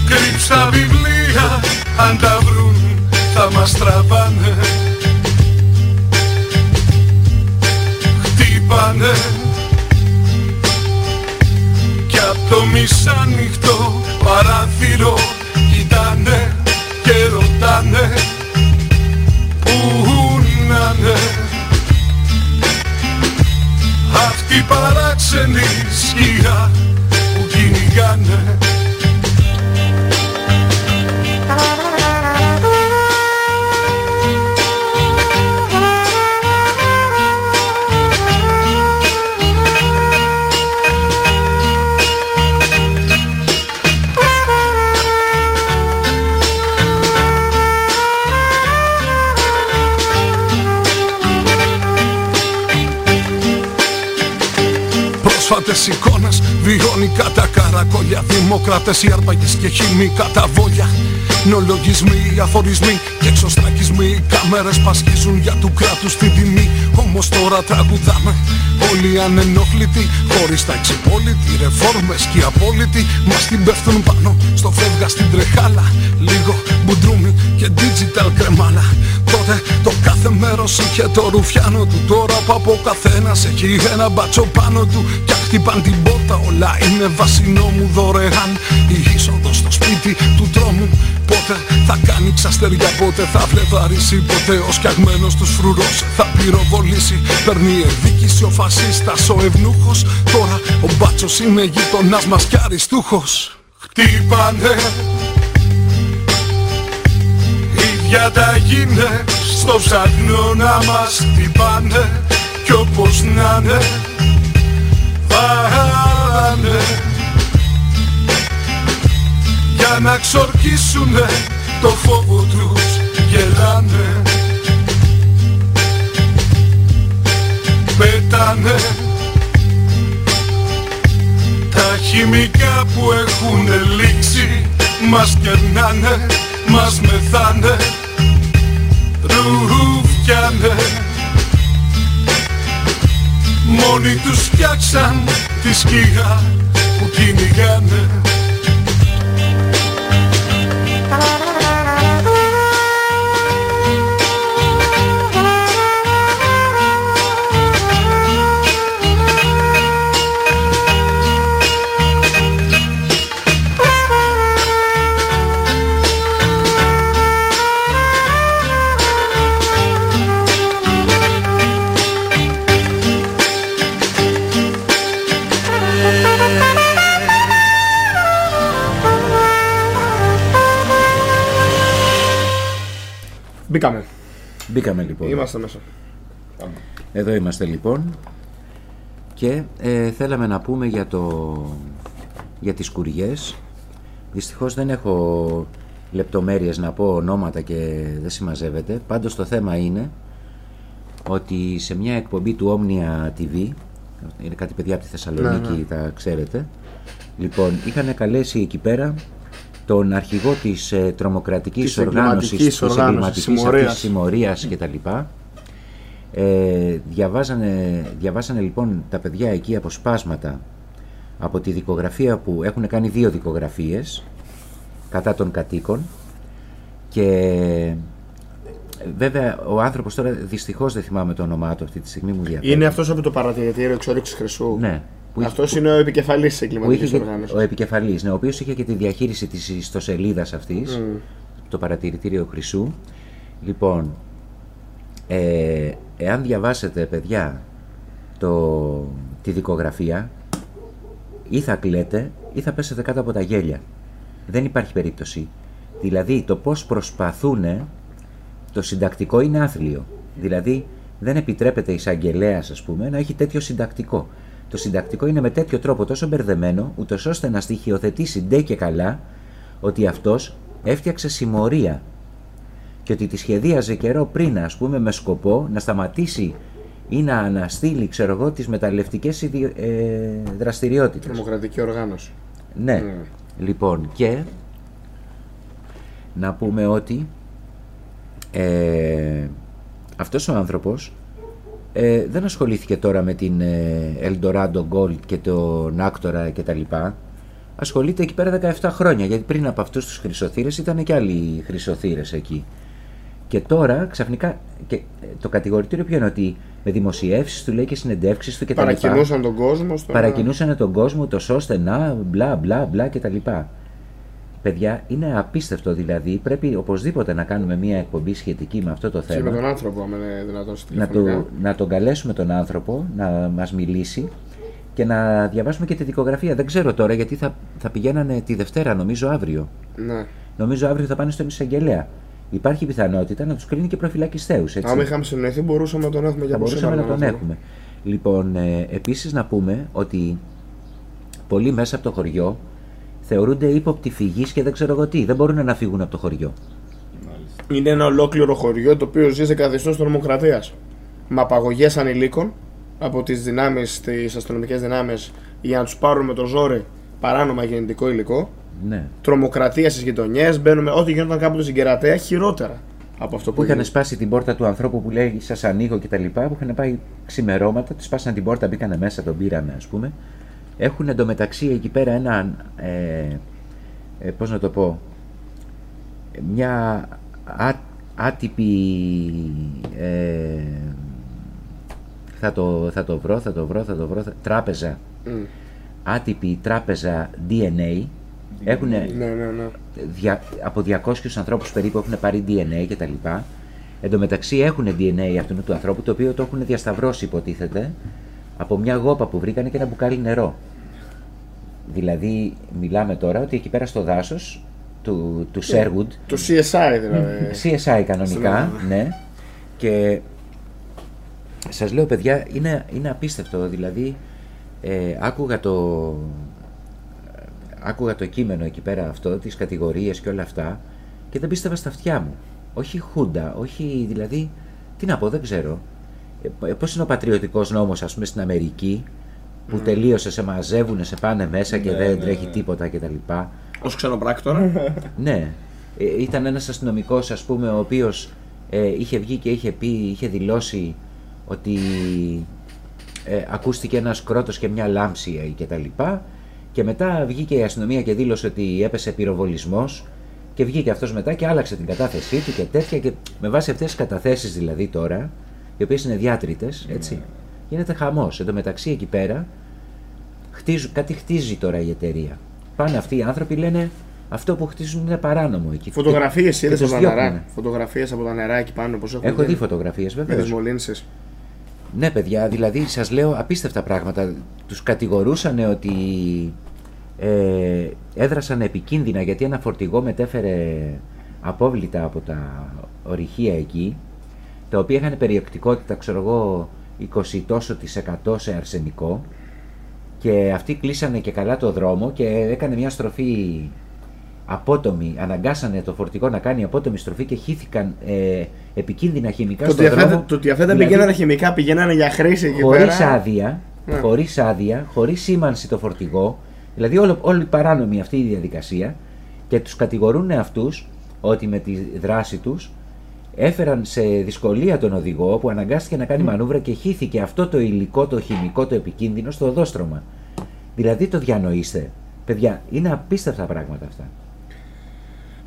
Κρύψ' τα βιβλία αν τα βρουν θα μας τραβάνε. Χτύπανε. Κι απ' το μισάνυχτο παράθυρο κοιτάνε και ρωτάνε παράξενη σκιά που κυνηγάνε Πρόσφατες εικόνες βιώνικα τα καρακόλια Δημοκράτες οι άρπαγες και χημικά τα βόλια. Νολογισμοί, αφορισμοί και εξωστρακισμοί Κάμερες πασχίζουν για του κράτους την τιμή. Όμως τώρα τραγουδάμε όλοι ανενόχλητοι Χωρίς τα εξυπόλοιτοι, ρεφόρμες και οι απόλυτοι Μας την πέφτουν πάνω στο φεύγα στην τρεχάλα Λίγο μπουντρούμι και digital κρεμάλα Τότε το κάθε μέρος είχε το ρουφιάνο του. Τώρα που από καθένας έχει ένα μπάτσο πάνω του Κι αν χτυπάν την πόρτα όλα είναι βασινό μου δωρεάν. Η είσοδος στο σπίτι του τρόμου Πότε θα κάνει ξαστεριά, πότε θα βλεδαρίσει Πότε ο σκιαγμένος τους φρουρός θα πυροβολήσει. Παίρνει εκδίκηση ο φασίστας, ο ευνούχος. Τώρα ο μπάτσος είναι γειτονάς μας κι αριστούχος. Χτύπανε η διαταγή είναι στο ψαχνό να μας χτυπάνε Κι όπως να είναι πάνε για να ξορκίσουνε το φόβο τους γελάνε. Πέτανε τα χημικά που έχουν λήξει μας κερνάνε, μας μεθάνε ρουφιάνε Μόνοι τους φτιάξαν τη σκιά που κυνηγάνε Μπήκαμε. Μπήκαμε λοιπόν. Είμαστε μέσα. Εδώ είμαστε λοιπόν και ε, θέλαμε να πούμε για, το, για τις κουριές. Δυστυχώς δεν έχω λεπτομέρειες να πω ονόματα και δεν συμμαζεύεται. Πάντως το θέμα είναι ότι σε μια εκπομπή του Omnia TV είναι κάτι παιδιά από τη Θεσσαλονίκη, Ναι, ναι. τα ξέρετε. Λοιπόν, είχαν καλέσει εκεί πέρα τον αρχηγό της ε, τρομοκρατικής Της οργάνωσης, εγκληματικής της οργάνωσης, εγκληματικής συμμορίας. αυτής συμμορίας κτλ. Ε, διαβάζανε, διαβάσανε λοιπόν τα παιδιά εκεί αποσπάσματα από τη δικογραφία που έχουν κάνει δύο δικογραφίες κατά των κατοίκων και ε, βέβαια ο άνθρωπος τώρα δυστυχώς δεν θυμάμαι το όνομά του αυτή τη στιγμή μου διαφεύγει. Είναι αυτός από το παρατηρητήριο εξόριξη χρυσού; Ναι. Που είχε- Αυτός είναι ο επικεφαλής της που είχε εγκληματική και- οργάνωσης. ο επικεφαλής, ναι, ο οποίος είχε και τη διαχείριση της ιστοσελίδας αυτής, το παρατηρητήριο Χρυσού. Λοιπόν, ε, εάν διαβάσετε παιδιά το, τη δικογραφία, ή θα κλαίτε ή θα πέσετε κάτω από τα γέλια. Δεν υπάρχει περίπτωση. Δηλαδή το πώς προσπαθούν το συντακτικό είναι άθλιο. Δηλαδή δεν επιτρέπεται εισαγγελέας, ας πούμε, να έχει τέτοιο συντακτικό. Το συντακτικό είναι με τέτοιο τρόπο τόσο μπερδεμένο, ούτως ώστε να στοιχειοθετήσει ντε και καλά ότι αυτός έφτιαξε συμμορία και ότι τη σχεδίαζε καιρό πριν, ας πούμε, με σκοπό να σταματήσει ή να αναστείλει, ξέρω εγώ, τις μεταλλευτικές ε, δραστηριότητες. Τρομοκρατική οργάνωση. Ναι. Ναι. Λοιπόν, και να πούμε ότι ε, αυτός ο άνθρωπος ε, δεν ασχολήθηκε τώρα με την ε, Eldorado Gold και τον Άκτορα και τα λοιπά. Ασχολείται εκεί πέρα 17 χρόνια, γιατί πριν από αυτούς τους χρυσοθύρες ήταν και άλλοι χρυσοθύρες εκεί. Και τώρα ξαφνικά και, ε, το κατηγορητήριο ποιο είναι ότι με δημοσιεύσεις του λέει και συνεντεύξεις του και τα λοιπά Παρακινούσαν τον κόσμο στο. παρακινούσαν τον κόσμο το ώστε να μπλα μπλα μπλα και τα λοιπά. Παιδιά, είναι απίστευτο δηλαδή. Πρέπει οπωσδήποτε να κάνουμε μια εκπομπή σχετική με αυτό το Και με θέμα. τον άνθρωπο, αν είναι δυνατόν στη Να, τηλεφωνικά. το, να τον καλέσουμε τον άνθρωπο να μας μιλήσει και να διαβάσουμε και τη δικογραφία. Δεν ξέρω τώρα γιατί θα, θα πηγαίνανε τη Δευτέρα, νομίζω αύριο. Ναι. Νομίζω αύριο θα πάνε στον εισαγγελέα. Υπάρχει πιθανότητα να τους κρίνει και προφυλακιστέου. Αν είχαμε συνοηθεί, μπορούσαμε να τον έχουμε για θα από μπορούσαμε σήμερα, να τον αυτό. έχουμε. Λοιπόν, ε, επίσης να πούμε ότι πολλοί μέσα από το χωριό θεωρούνται ύποπτοι φυγής και δεν ξέρω εγώ τι. Δεν μπορούν να φύγουν από το χωριό. Είναι ένα ολόκληρο χωριό το οποίο ζει σε καθεστώς τρομοκρατίας. Με απαγωγές ανηλίκων από τις δυνάμεις, τις αστυνομικές δυνάμεις για να τους πάρουν με το ζόρι παράνομα γεννητικό υλικό. Ναι. Τρομοκρατία στις γειτονιές. Μπαίνουμε ό,τι γινόταν κάποτε στην κερατέα χειρότερα από αυτό που, Που είχαν γίνεται. σπάσει την πόρτα του ανθρώπου που λέει Σας ανοίγω και τα λοιπά. Που είχαν πάει ξημερώματα, τους σπάσαν την πόρτα, μπήκανε μέσα, τον πήρανε ας πούμε. Έχουν εντωμεταξύ εκεί πέρα ένα. Ε, ε, πώς να το πω. Μια α, άτυπη. Ε, θα, το, θα το βρω, θα το βρω, θα το βρω. θα- τράπεζα. Μμ. Άτυπη τράπεζα DNA. Έχουν, Ναι, ναι, ναι. δια, από 200 ανθρώπους περίπου έχουν πάρει DNA και τα λοιπά. Εν τω μεταξύ έχουν DNA αυτού του ανθρώπου το οποίο το έχουν διασταυρώσει υποτίθεται από μια γόπα που βρήκανε και ένα μπουκάλι νερό. Δηλαδή μιλάμε τώρα ότι εκεί πέρα στο δάσος του, του Sherwood Το CSI δηλαδή. CSI κανονικά, ναι. Και σας λέω παιδιά, είναι, είναι απίστευτο. Δηλαδή, ε, άκουγα το άκουγα το κείμενο εκεί πέρα αυτό, τις κατηγορίες και όλα αυτά και δεν πίστευα στα αυτιά μου. Όχι χούντα, όχι δηλαδή, τι να πω, δεν ξέρω. Ε, πώς είναι ο πατριωτικός νόμος ας πούμε στην Αμερική που τελείωσε, σε μαζεύουν, σε πάνε μέσα και δεν τρέχει τίποτα κτλ. Ω ξενοπράκτορα. Ναι. Ε, ήταν ένας αστυνομικός, ας πούμε, ο οποίος ε, είχε βγει και είχε πει, είχε δηλώσει ότι ε, ακούστηκε ένας κρότος και μια λάμψη ε, και τα λοιπά και μετά βγήκε η αστυνομία και δήλωσε ότι έπεσε πυροβολισμός και βγήκε αυτός μετά και άλλαξε την κατάθεσή του και τέτοια και με βάση αυτές τις καταθέσεις δηλαδή τώρα, οι οποίες είναι διάτριτες, έτσι, γίνεται χαμός. Εν τω μεταξύ εκεί πέρα χτίζουν, κάτι χτίζει τώρα η εταιρεία. Πάνε αυτοί οι άνθρωποι λένε αυτό που χτίζουν είναι παράνομο εκεί. Φωτογραφίες Και- είδες και από τους τα νερά. διώκνουνε. Φωτογραφίες από τα νερά εκεί πάνω. Πώς έχουν Έχω δει γίνει. φωτογραφίες Με βέβαια. τι μολύνσει. Ναι, παιδιά, δηλαδή σας λέω απίστευτα πράγματα. Τους κατηγορούσαν ότι ε, έδρασαν επικίνδυνα γιατί ένα φορτηγό μετέφερε απόβλητα από τα ορυχεία εκεί, τα οποία είχαν περιεκτικότητα, ξέρω εγώ, 20 τόσο της εκατό σε αρσενικό και αυτοί κλείσανε και καλά το δρόμο και έκανε μια στροφή απότομη, αναγκάσανε το φορτηγό να κάνει απότομη στροφή και χύθηκαν ε, επικίνδυνα χημικά Το στο ότι αυτά- δρόμο. το ότι αυτά δεν Δηλαδή, πηγαίνανε χημικά, πηγαίνανε για χρήση εκεί χωρίς πέρα. άδεια Ναι. χωρίς άδεια, χωρίς σήμανση το φορτηγό. Δηλαδή όλο, όλη παράνομη αυτή η διαδικασία και τους κατηγορούν αυτούς ότι με τη δράση τους έφεραν σε δυσκολία τον οδηγό που αναγκάστηκε να κάνει μανούβρα και χύθηκε αυτό το υλικό, το χημικό, το επικίνδυνο στο οδόστρωμα. Δηλαδή το διανοείστε. Παιδιά, είναι απίστευτα πράγματα αυτά.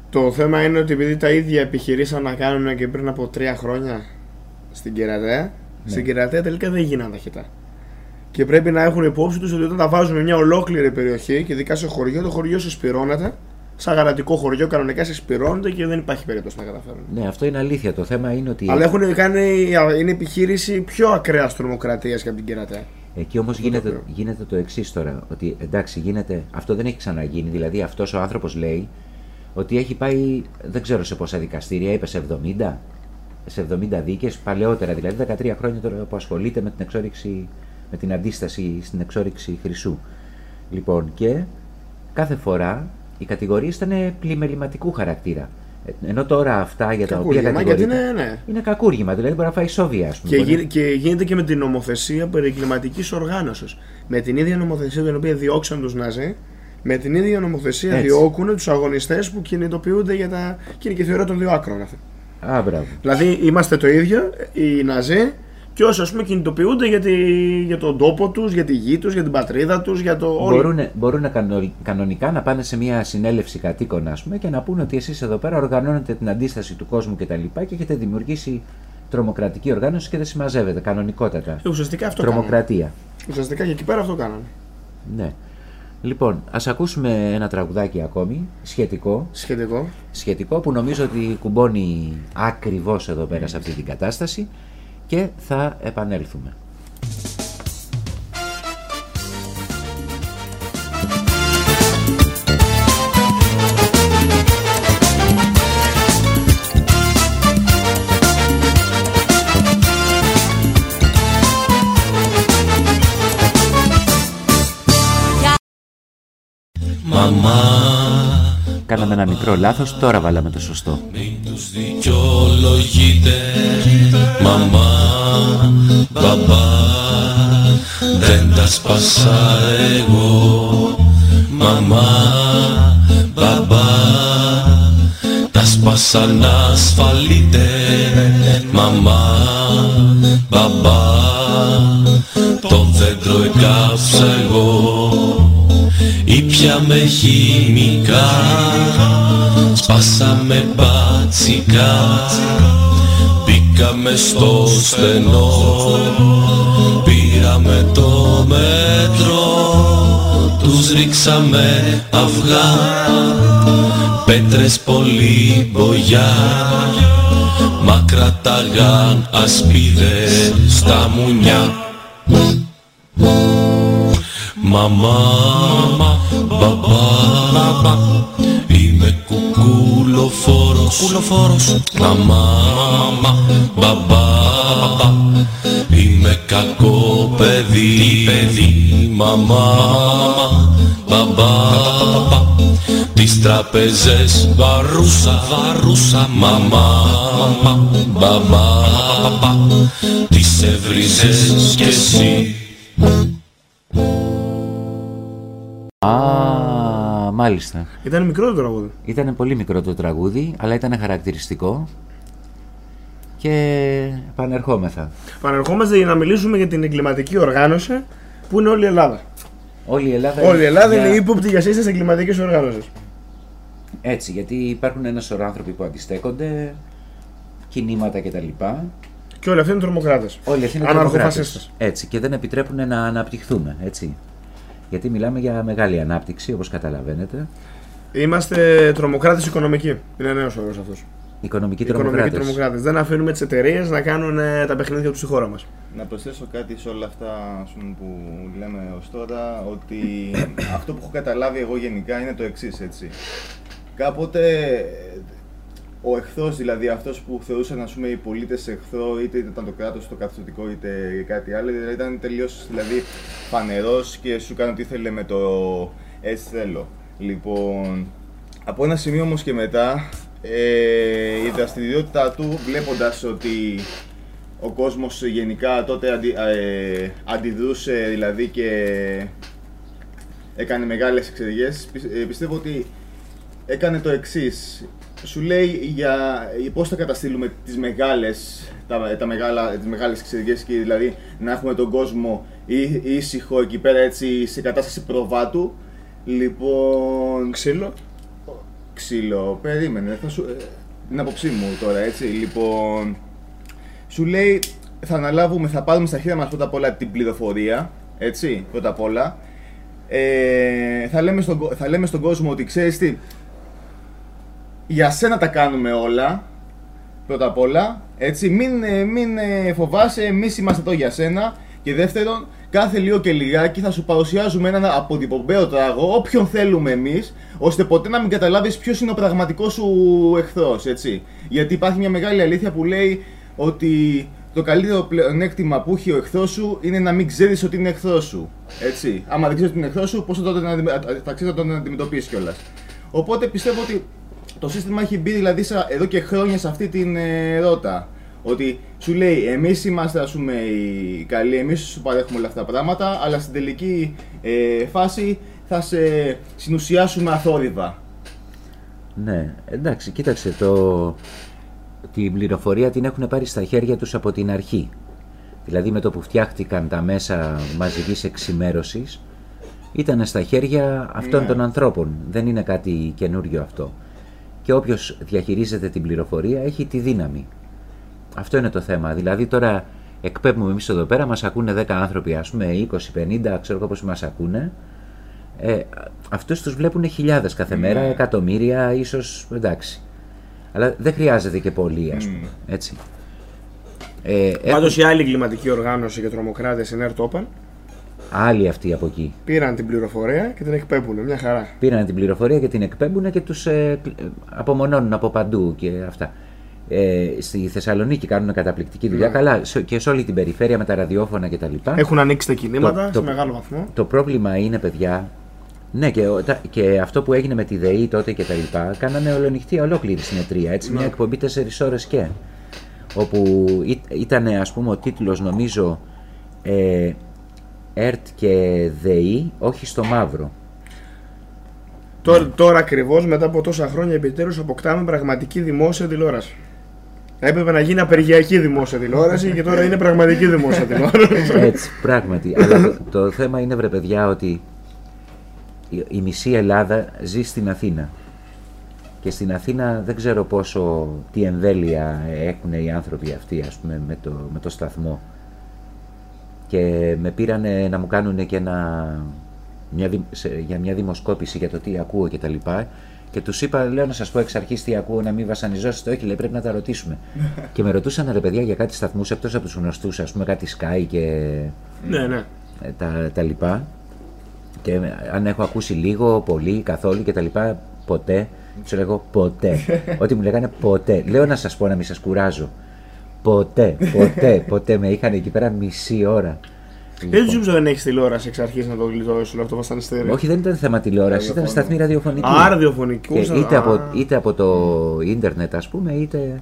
Το θέμα είναι ότι επειδή τα ίδια επιχειρήσαν να κάνουν και πριν από τρία χρόνια στην Κερατέα, στην Κερατέα τελικά δεν γίνανε ταχυτά. Και πρέπει να έχουν υπόψη τους ότι όταν τα βάζουν μια ολόκληρη περιοχή και ειδικά σε χωριό, το χωριό συσπηρώνεται. Σαν γαλατικό χωριό, κανονικά συσπηρώνεται και δεν υπάρχει περίπτωση να καταφέρουν. Ναι, αυτό είναι αλήθεια. Το θέμα είναι ότι Αλλά έχουν κάνει, είναι επιχείρηση πιο ακραία τρομοκρατίας και από την Κερατέα. εκεί όμως το γίνεται, οποίο. γίνεται το εξής τώρα. Ότι εντάξει, γίνεται, αυτό δεν έχει ξαναγίνει. Δηλαδή αυτός ο άνθρωπος λέει ότι έχει πάει, δεν ξέρω σε πόσα δικαστήρια, είπε σε 70, σε 70 δίκες, παλαιότερα δηλαδή 13 χρόνια τώρα που ασχολείται με την εξόριξη, με την αντίσταση στην εξόριξη χρυσού. Λοιπόν, και κάθε φορά οι κατηγορίες ήταν πλημεληματικού χαρακτήρα. Ε, Ενώ τώρα αυτά για τα οποία Κακούργημα, γιατί κατηγορείται είναι, ναι. είναι κακούργημα, δηλαδή μπορεί να φάει σόβια, ας πούμε. Και, Μπορεί να- γι- και γίνεται και με την νομοθεσία περί κλιματική οργάνωσης. Με την ίδια νομοθεσία την οποία διώξαν τους Ναζί, με την ίδια νομοθεσία Έτσι. διώκουν τους αγωνιστές που κινητοποιούνται για τα. και είναι και θεωρία των δύο άκρων αυτή. Α, μπράβο. Δηλαδή είμαστε το ίδιο, οι Ναζί, και όσοι ας πούμε κινητοποιούνται για, τη, για τον τόπο τους, για τη γη τους, για την πατρίδα τους, για το. όλο. Μπορούν, μπορούν κανο- κανονικά να πάνε σε μια συνέλευση κατοίκων ας πούμε, και να πούνε ότι εσείς εδώ πέρα οργανώνετε την αντίσταση του κόσμου κτλ. Και, και έχετε δημιουργήσει τρομοκρατική οργάνωση και δεν συμμαζεύετε κανονικότατα. Ε, Ουσιαστικά αυτό κάνανε. Τρομοκρατία. Ουσιαστικά και εκεί πέρα αυτό κάνανε. Ναι. Λοιπόν, ας ακούσουμε ένα τραγουδάκι ακόμη, σχετικό, Σχετικό. σχετικό που νομίζω ότι κουμπώνει ακριβώς εδώ πέρα σε αυτή την κατάσταση και θα επανέλθουμε. Κάναμε ένα μικρό λάθος, τώρα βάλαμε το σωστό. τους δικαιολογείτε Μαμά, μπαμπά. Δεν τα σπάσα εγώ Μαμά, μπαμπά. Τα σπάσα να ασφαλείτε Μαμά, μπαμπά. Το δέντρο εκάψα εγώ Ήπιαμε χημικά. Σπάσαμε μπατσικά Μπήκαμε στο στενό. Πήραμε το μέτρο. Τους ρίξαμε αυγά. Πέτρες πολύ μπογιά. Μα κρατάγαν ασπίδες στα μουνιά Μαμά, μπαμπά, είμαι κουκουλοφόρος, κουκουλοφόρος. Μαμά, μπαμπά, είμαι κακό παιδί, παιδί. Μαμά, μπαμπά, τις τραπεζές βαρούσα, βαρούσα. Μαμά, μπαμπά, τις έβριζες κι εσύ. Α, μάλιστα. Ήταν μικρό το τραγούδι. Ήταν πολύ μικρό το τραγούδι, αλλά ήταν χαρακτηριστικό. Και επανερχόμεθα. Πανερχόμαστε για να μιλήσουμε για την εγκληματική οργάνωση που είναι όλη η Ελλάδα. Όλη η Ελλάδα, Όλη η Ελλάδα για- είναι ύποπτη για σύσταση εγκληματική οργάνωση. Έτσι, γιατί υπάρχουν ένα σωρό άνθρωποι που αντιστέκονται, κινήματα κτλ. Και όλοι αυτοί είναι τρομοκράτες. Όλοι αυτοί είναι Αναρχοφασίστες. τρομοκράτες. Έτσι, και δεν επιτρέπουν να αναπτυχθούμε, έτσι. Γιατί μιλάμε για μεγάλη ανάπτυξη, όπως καταλαβαίνετε. Είμαστε τρομοκράτες οικονομικοί. Είναι νέος όρος αυτός. Οικονομικοί Οικονομικοί τρομοκράτες. τρομοκράτες. Δεν αφήνουμε τις εταιρείες να κάνουν ε, τα παιχνίδια τους στη χώρα μας. Να προσθέσω κάτι σε όλα αυτά ας πούμε, που λέμε ως τώρα, ότι αυτό που έχω καταλάβει εγώ γενικά είναι το εξής έτσι. Κάποτε ο εχθρός, δηλαδή αυτός που θεωρούσαν ας πούμε, οι πολίτες εχθρό, είτε ήταν το κράτος, το καθεστωτικό, είτε κάτι άλλο, δηλαδή, ήταν τελείως δηλαδή, φανερός και σου κάνει ό,τι ήθελε με το έτσι θέλω. Λοιπόν, από ένα σημείο όμως και μετά, ε, η δραστηριότητά του βλέποντας ότι ο κόσμος γενικά τότε αντι, ε, αντιδρούσε δηλαδή και έκανε μεγάλες εξεργίες. Πι- ε, πιστεύω ότι έκανε το εξής. Σου λέει για πώς θα καταστήλουμε τις μεγάλες, τα, τα μεγάλα, τις μεγάλες εξεργίες και δηλαδή να έχουμε τον κόσμο εί- ήσυχο εκεί πέρα έτσι σε κατάσταση προβάτου. Λοιπόν, Ξύλο. ξύλο, περίμενε, θα σου, ε, την άποψή μου τώρα έτσι, λοιπόν, σου λέει θα αναλάβουμε, θα πάρουμε στα χέρια μας πρώτα απ' όλα την πληροφορία, έτσι, πρώτα απ' όλα, ε, θα, λέμε στον, κο- θα λέμε στον κόσμο ότι ξέρεις τι, για σένα τα κάνουμε όλα, πρώτα απ' όλα, έτσι, μην, ε, μην ε, φοβάσαι, εμείς είμαστε εδώ για σένα και δεύτερον, κάθε λίγο και λιγάκι θα σου παρουσιάζουμε έναν αποτυπωμένο τράγο, όποιον θέλουμε εμείς, ώστε ποτέ να μην καταλάβεις ποιος είναι ο πραγματικός σου εχθρός, έτσι. Γιατί υπάρχει μια μεγάλη αλήθεια που λέει ότι το καλύτερο πλεονέκτημα που έχει ο εχθρός σου είναι να μην ξέρεις ότι είναι εχθρός σου, έτσι. Άμα δεν ξέρεις ότι είναι εχθρός σου, πώς θα, τότε να, αντιμε- θα ξέρεις να τον αντιμετωπίσεις κιόλας. Οπότε πιστεύω ότι το σύστημα έχει μπει δηλαδή σα- εδώ και χρόνια σε αυτή την ε, ρότα. Ότι σου λέει, εμείς είμαστε ας πούμε οι καλοί, εμείς σου παρέχουμε όλα αυτά τα πράγματα, αλλά στην τελική ε, φάση θα σε συνουσιάσουμε αθόρυβα. Ναι, εντάξει, κοίταξε, το... την πληροφορία την έχουν πάρει στα χέρια τους από την αρχή. Δηλαδή με το που φτιάχτηκαν τα μέσα μαζικής εξημέρωσης, ήταν στα χέρια αυτών Ναι. των ανθρώπων. Δεν είναι κάτι καινούριο αυτό. Και όποιος διαχειρίζεται την πληροφορία έχει τη δύναμη. Αυτό είναι το θέμα. Δηλαδή τώρα εκπέμπουμε εμείς εδώ πέρα, μας ακούνε 10 άνθρωποι, ας πούμε 20-50, ξέρω εγώ πώς μας ακούνε. Ε, αυτούς τους βλέπουν χιλιάδες κάθε μέρα, Ναι. εκατομμύρια, ίσως, εντάξει. Αλλά δεν χρειάζεται και πολύ, ας πούμε, έτσι. Ε, Πάντως έχουν η άλλη εγκληματική οργάνωση και τρομοκράτες η Νερτόπαν άλλοι αυτοί από εκεί. πήραν την πληροφορία και την εκπέμπουν. Μια χαρά. Πήραν την πληροφορία και την εκπέμπουν και τους ε, κλ- ε, απομονώνουν από παντού και αυτά. Ε, στη Θεσσαλονίκη κάνουν καταπληκτική δουλειά, καλά, σε- και σε όλη την περιφέρεια με τα ραδιόφωνα κτλ. Έχουν ανοίξει τα κινήματα Το- σε το- μεγάλο βαθμό. Το πρόβλημα είναι, παιδιά, ναι, και, ο- τα- και αυτό που έγινε με τη ΔΕΗ τότε και τα λοιπά, κάνανε ολονυχτή ολόκληρη συνεδρία, έτσι, μια εκπομπή 4 ώρες και. Όπου ήταν, ας πούμε, ο τίτλος, νομίζω, ε, ΕΡΤ και ΔΕΗ, όχι στο μαύρο. Τώρα, τώρα ακριβώς μετά από τόσα χρόνια επιτέλους αποκτάμε πραγματική δημόσια τηλεόραση. Έπρεπε να γίνει απεργιακή δημόσια τηλεόραση και τώρα είναι πραγματική δημόσια τηλεόραση. Έτσι, πράγματι. Αλλά το, το θέμα είναι, βρε παιδιά, ότι η, η μισή Ελλάδα ζει στην Αθήνα. Και στην Αθήνα δεν ξέρω πόσο, τι εμβέλεια έχουν οι άνθρωποι αυτοί, ας πούμε, με το, με το σταθμό. Και με πήρανε να μου κάνουν και ένα, μια, δη- σε- για μια δημοσκόπηση για το τι ακούω και τα λοιπά. Και τους είπα, λέω να σας πω εξ αρχής τι ακούω, να μην βασανιζόσετε. Όχι, λέει, πρέπει να τα ρωτήσουμε. και με ρωτούσαν ρε παιδιά για κάτι σταθμούς εκτός από τους γνωστούς, ας πούμε, κάτι Sky και ναι, ναι. ε, τα, τα λοιπά. Και ε, αν έχω ακούσει λίγο, πολύ, καθόλου και τα λοιπά, ποτέ. Τους λέγω ποτέ. Ό,τι μου λέγανε ποτέ. Λέω να σας πω να μην σας κουράζω. Ποτέ, ποτέ, ποτέ. Με είχαν εκεί πέρα μισή ώρα. Δεν του δεν έχεις τηλεόραση εξ αρχής να το γλιτώσεις όλο αυτό βασανιστήριο. Όχι, δεν ήταν θέμα τηλεόρασης, ήταν σταθμή ραδιοφωνική. Α, ραδιοφωνικού. Και είτε, α. από, είτε από το ίντερνετ ας πούμε είτε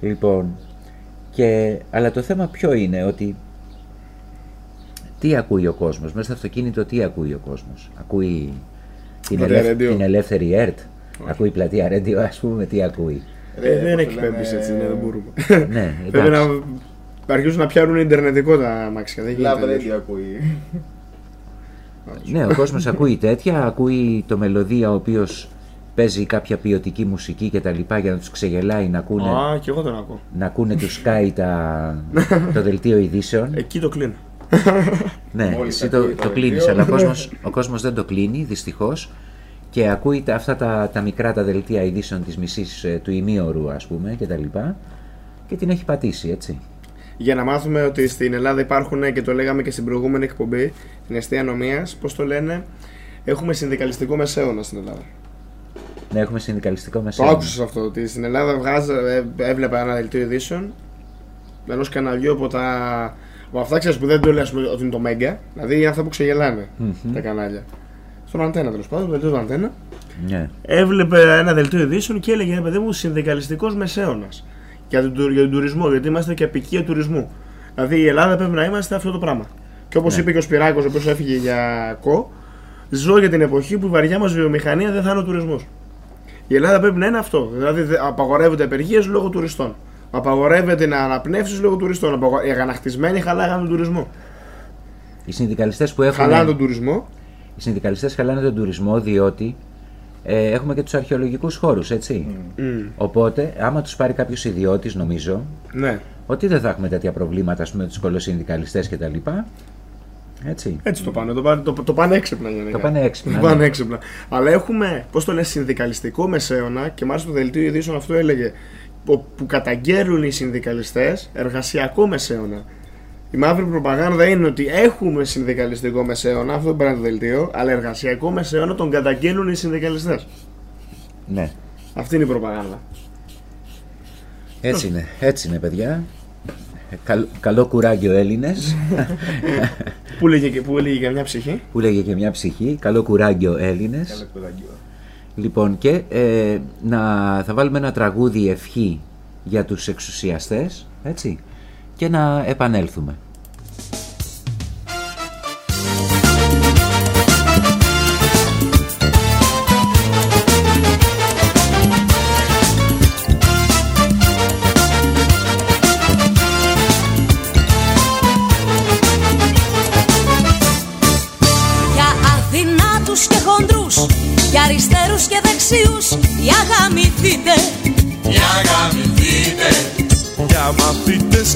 λοιπόν και, αλλά το θέμα ποιο είναι ότι τι ακούει ο κόσμος; Μέσα στο αυτοκίνητο τι ακούει ο κόσμος; Ακούει την, Πλατεία ελεύθ- Radio. την ελεύθερη ΕΡΤ; Ακούει πλατεία ρέντιο ας πούμε τι ακούει; Ε, δεν πώς το εκπέμπει λένε, έτσι, ναι, δεν μπορούμε. ναι Πρέπει να εντάξει αρχίσουν να πιάνουν ιντερνετικό τα αμάξια. Δεν Love γίνεται. Radio ακούει. ναι ο κόσμος ακούει τέτοια ακούει το μελωδία ο οποίος παίζει κάποια ποιοτική μουσική και τα λοιπά για να τους ξεγελάει να ακούνε, Α, και εγώ τον ακούω. να ακούνε τους Sky τα, το δελτίο ειδήσεων Εκεί το κλείνω. Ναι, Μόλις εσύ το, ακούει το το κλείνεις, βιβλίο. αλλά ο κόσμος, ο κόσμος δεν το κλείνει, δυστυχώς. Και ακούει τα, αυτά τα, τα μικρά τα δελτία ειδήσεων της μισής ε, του ημίωρου, ας πούμε, και τα λοιπά. Και την έχει πατήσει, έτσι. Για να μάθουμε ότι στην Ελλάδα υπάρχουν και το λέγαμε και στην προηγούμενη εκπομπή, την αιστεία νομία, πώς το λένε, έχουμε συνδικαλιστικό μεσαίωνα στην Ελλάδα. Να έχουμε συνδικαλιστικό Το μεσαίωνα. άκουσα αυτό, ότι στην Ελλάδα βγάζα, ε, έβλεπα ένα δελτίο ειδήσεων ενός καναλιού από τα. Από αυτά ξέρεις που δεν το λέει ας πούμε, ότι είναι το Μέγκα, δηλαδή είναι αυτά που ξεγελάνε Μμμ. τα κανάλια. Στον αντένα τέλος πάντων, το δελτίο του αντένα. Ναι. Έβλεπε ένα δελτίο ειδήσεων και έλεγε ρε παιδί μου συνδικαλιστικός μεσαίωνας. για τον, του- για τον τουρισμό, γιατί είμαστε και απικία τουρισμού. Δηλαδή η Ελλάδα πρέπει να είμαστε αυτό το πράγμα. Και όπως Ναι. είπε και ο Σπυράκος, ο οποίος έφυγε για κο, ζω για την εποχή που η βαριά μας βιομηχανία δεν θα είναι ο τουρισμός. Η Ελλάδα πρέπει να είναι αυτό. Δηλαδή δε- απαγορεύονται απεργίες λόγω τουριστών. Απαγορεύεται να αναπνεύσεις λόγω τουριστών. Απαγο- Οι αγανακτισμένοι χαλάγαν τον τουρισμό. Οι συνδικαλιστές που έχουν... Χαλάνε τον τουρισμό. Οι συνδικαλιστές χαλάνε τον τουρισμό διότι ε, έχουμε και τους αρχαιολογικούς χώρους, έτσι. Οπότε, άμα τους πάρει κάποιος ιδιώτης, νομίζω, Ναι. ότι δεν θα έχουμε τέτοια προβλήματα, ας πούμε, με τους κολοσυνδικαλιστές και τα λοιπά. Έτσι. Έτσι το πάνε. Το πάνε, το, το πάνε έξυπνα γενικά. Το πάνε έξυπνα, Το πάνε ναι. έξυπνα. Αλλά έχουμε, πώς το λες, συνδικαλιστικό μεσαίωνα και μάλιστα το δελτίο ειδήσεων αυτό έλεγε που, που καταγγέλουν οι συνδικαλιστές εργασιακό μεσαίωνα. Η μαύρη προπαγάνδα είναι ότι έχουμε συνδικαλιστικό μεσαίωνα, αυτό δεν πάει το δελτίο, αλλά εργασιακό μεσαίωνα τον καταγγέλουν οι συνδικαλιστές. Ναι. Αυτή είναι η προπαγάνδα. Έτσι είναι, έτσι είναι παιδιά. Ε, καλ- καλό κουράγιο Έλληνες, Πού λέγε, και- πού έλεγε και μια ψυχή. που λέγε και μια ψυχή. Καλό κουράγιο Έλληνες. Λοιπόν και ε, να, θα βάλουμε ένα τραγούδι ευχή για τους εξουσιαστές, έτσι, και να επανέλθουμε.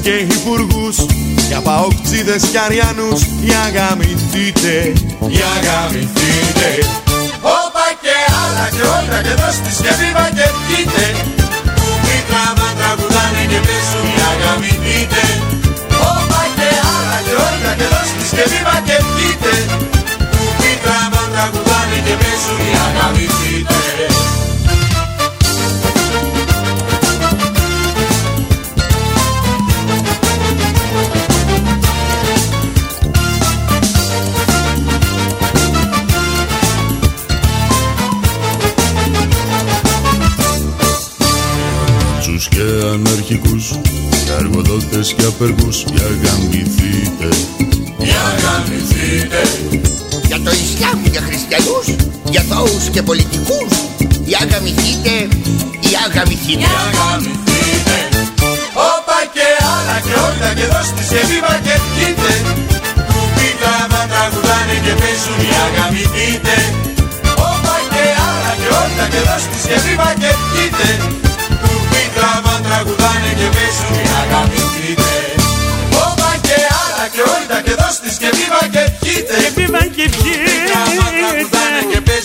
Και υπουργούς Για παοκτσίδες και αριανούς Για γαμηθείτε Για γαμηθείτε Όπα και άλλα και όλα και δώσ' τη και βήμα και βγείτε Που πίτραμα τραγουδάνε και πέσουν Για γαμηθείτε Όπα και άλλα και όλα και δώσ' τη και βήμα και βγείτε Που πίτραμα τραγουδάνε και πέσουν Για γαμηθείτε απεργούς Για γαμηθείτε. Για γαμηθείτε. Για το Ισλάμ, για χριστιανούς, για θόους και πολιτικούς. Για γαμηθείτε, για γαμηθείτε. Για γαμηθείτε. Όπα και άλλα και όλα και δώσ' τη σε βήμα και βγείτε Που πίταμα τραγουδάνε και παίζουν για γαμηθείτε. Όπα και άλλα και όλα και δώσ' τη σε βήμα και βγείτε Που πίταμα τραγουδάνε και παίζουν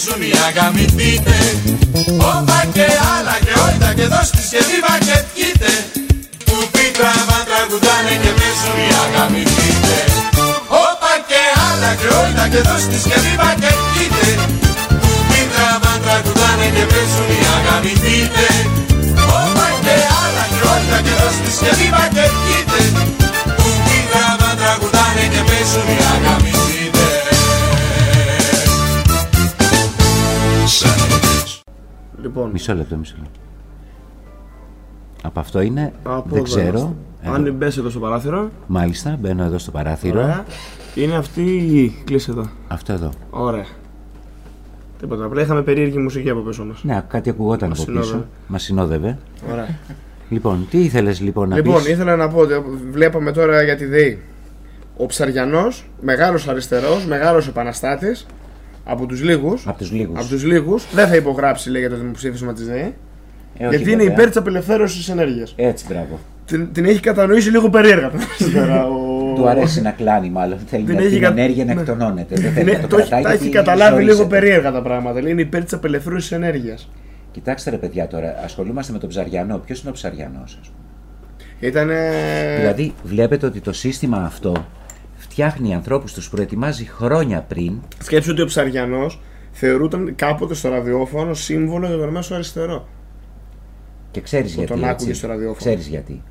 τραγουδάνε και παίζουν για γαμηθείτε Όπα και άλλα και όλα και δώσ' της και βήμα και βγείτε Που πίτραμα τραγουδάνε και παίζουν για γαμηθείτε Όπα και άλλα και όλα και δώσ' της και βήμα και βγείτε Που πίτραμα τραγουδάνε και παίζουν για γαμηθείτε Όπα και άλλα και όλα και δώσ' της και βήμα και βγείτε Που πίτραμα τραγουδάνε και παίζουν για γαμηθείτε Λοιπόν, Μισό λεπτό, μισό λεπτό. Από αυτό είναι, από δεν εδώ ξέρω. είμαστε. Εδώ. Αν μπες εδώ στο παράθυρο, Μάλιστα, μπαίνω εδώ στο παράθυρο. ωραία. Είναι αυτή η κλείσε εδώ. Αυτό εδώ. Ωραία. Τίποτα. Απλά είχαμε περίεργη μουσική από πίσω μας. Ναι, κάτι ακουγόταν Μας από πίσω. συνόδευε. Μας συνόδευε. Ωραία. Λοιπόν, τι ήθελες λοιπόν να Λοιπόν, πεις; ήθελα να πω ότι βλέπαμε τώρα για τη ΔΕΗ. Ο Ψαριανός, μεγάλος αριστερός, μεγάλος επαναστάτης, από τους λίγους. Από τους λίγους. Από τους λίγους, δεν θα υπογράψει λέει, για το δημοψήφισμα της ΔΕΗ. Ε, όχι, γιατί είναι βέβαια. υπέρ της απελευθέρωσης της ενέργειας. Έτσι, μπράβο. Την, την έχει κατανοήσει λίγο περίεργα τον αριστερά, ο... Του αρέσει να κλάνει μάλλον. Θέλει Την να έχει την κα- ενέργεια να ναι. εκτονώνεται. Δεν Την θέλει έ- να το το έχει- κρατάει τα έχει γιατί καταλάβει λίγο ζορίζεται. περίεργα τα πράγματα. Λέει είναι υπέρ της απελευθέρωσης της ενέργειας. Κοιτάξτε ρε παιδιά τώρα, ασχολούμαστε με τον ψαριανό. Ποιος είναι ο ψαριανός, ας πούμε; Ήταν. Δηλαδή, βλέπετε ότι το σύστημα αυτό φτιάχνει ανθρώπους, τους προετοιμάζει χρόνια πριν. Σκέψου ότι ο Ψαριανός θεωρούταν κάποτε στο ραδιόφωνο σύμβολο για τον μέσο αριστερό. Και ξέρεις Που γιατί. τον άκουγε έτσι. στο ραδιόφωνο. Ξέρεις γιατί.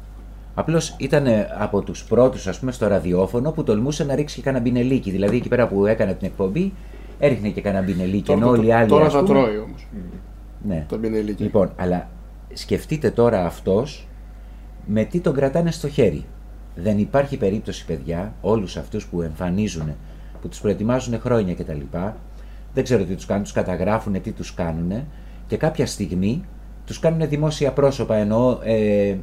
Απλώς ήταν από τους πρώτους, ας πούμε, στο ραδιόφωνο που τολμούσε να ρίξει και κανένα μπινελίκι. Δηλαδή, εκεί πέρα που έκανε την εκπομπή, έριχνε και κανένα μπινελίκι. Τώρα, Ενώ όλοι οι άλλοι. τώρα ας θα πούμε, τρώει όμως. Ναι. Το μπινελίκι. Λοιπόν, αλλά σκεφτείτε τώρα αυτός με τι τον κρατάνε στο χέρι. Δεν υπάρχει περίπτωση, παιδιά, όλους αυτούς που εμφανίζουν, που τους προετοιμάζουν χρόνια κτλ. Δεν ξέρω τι τους κάνουν, τους καταγράφουν, τι τους κάνουν και κάποια στιγμή τους κάνουν δημόσια πρόσωπα, εννοώ ε,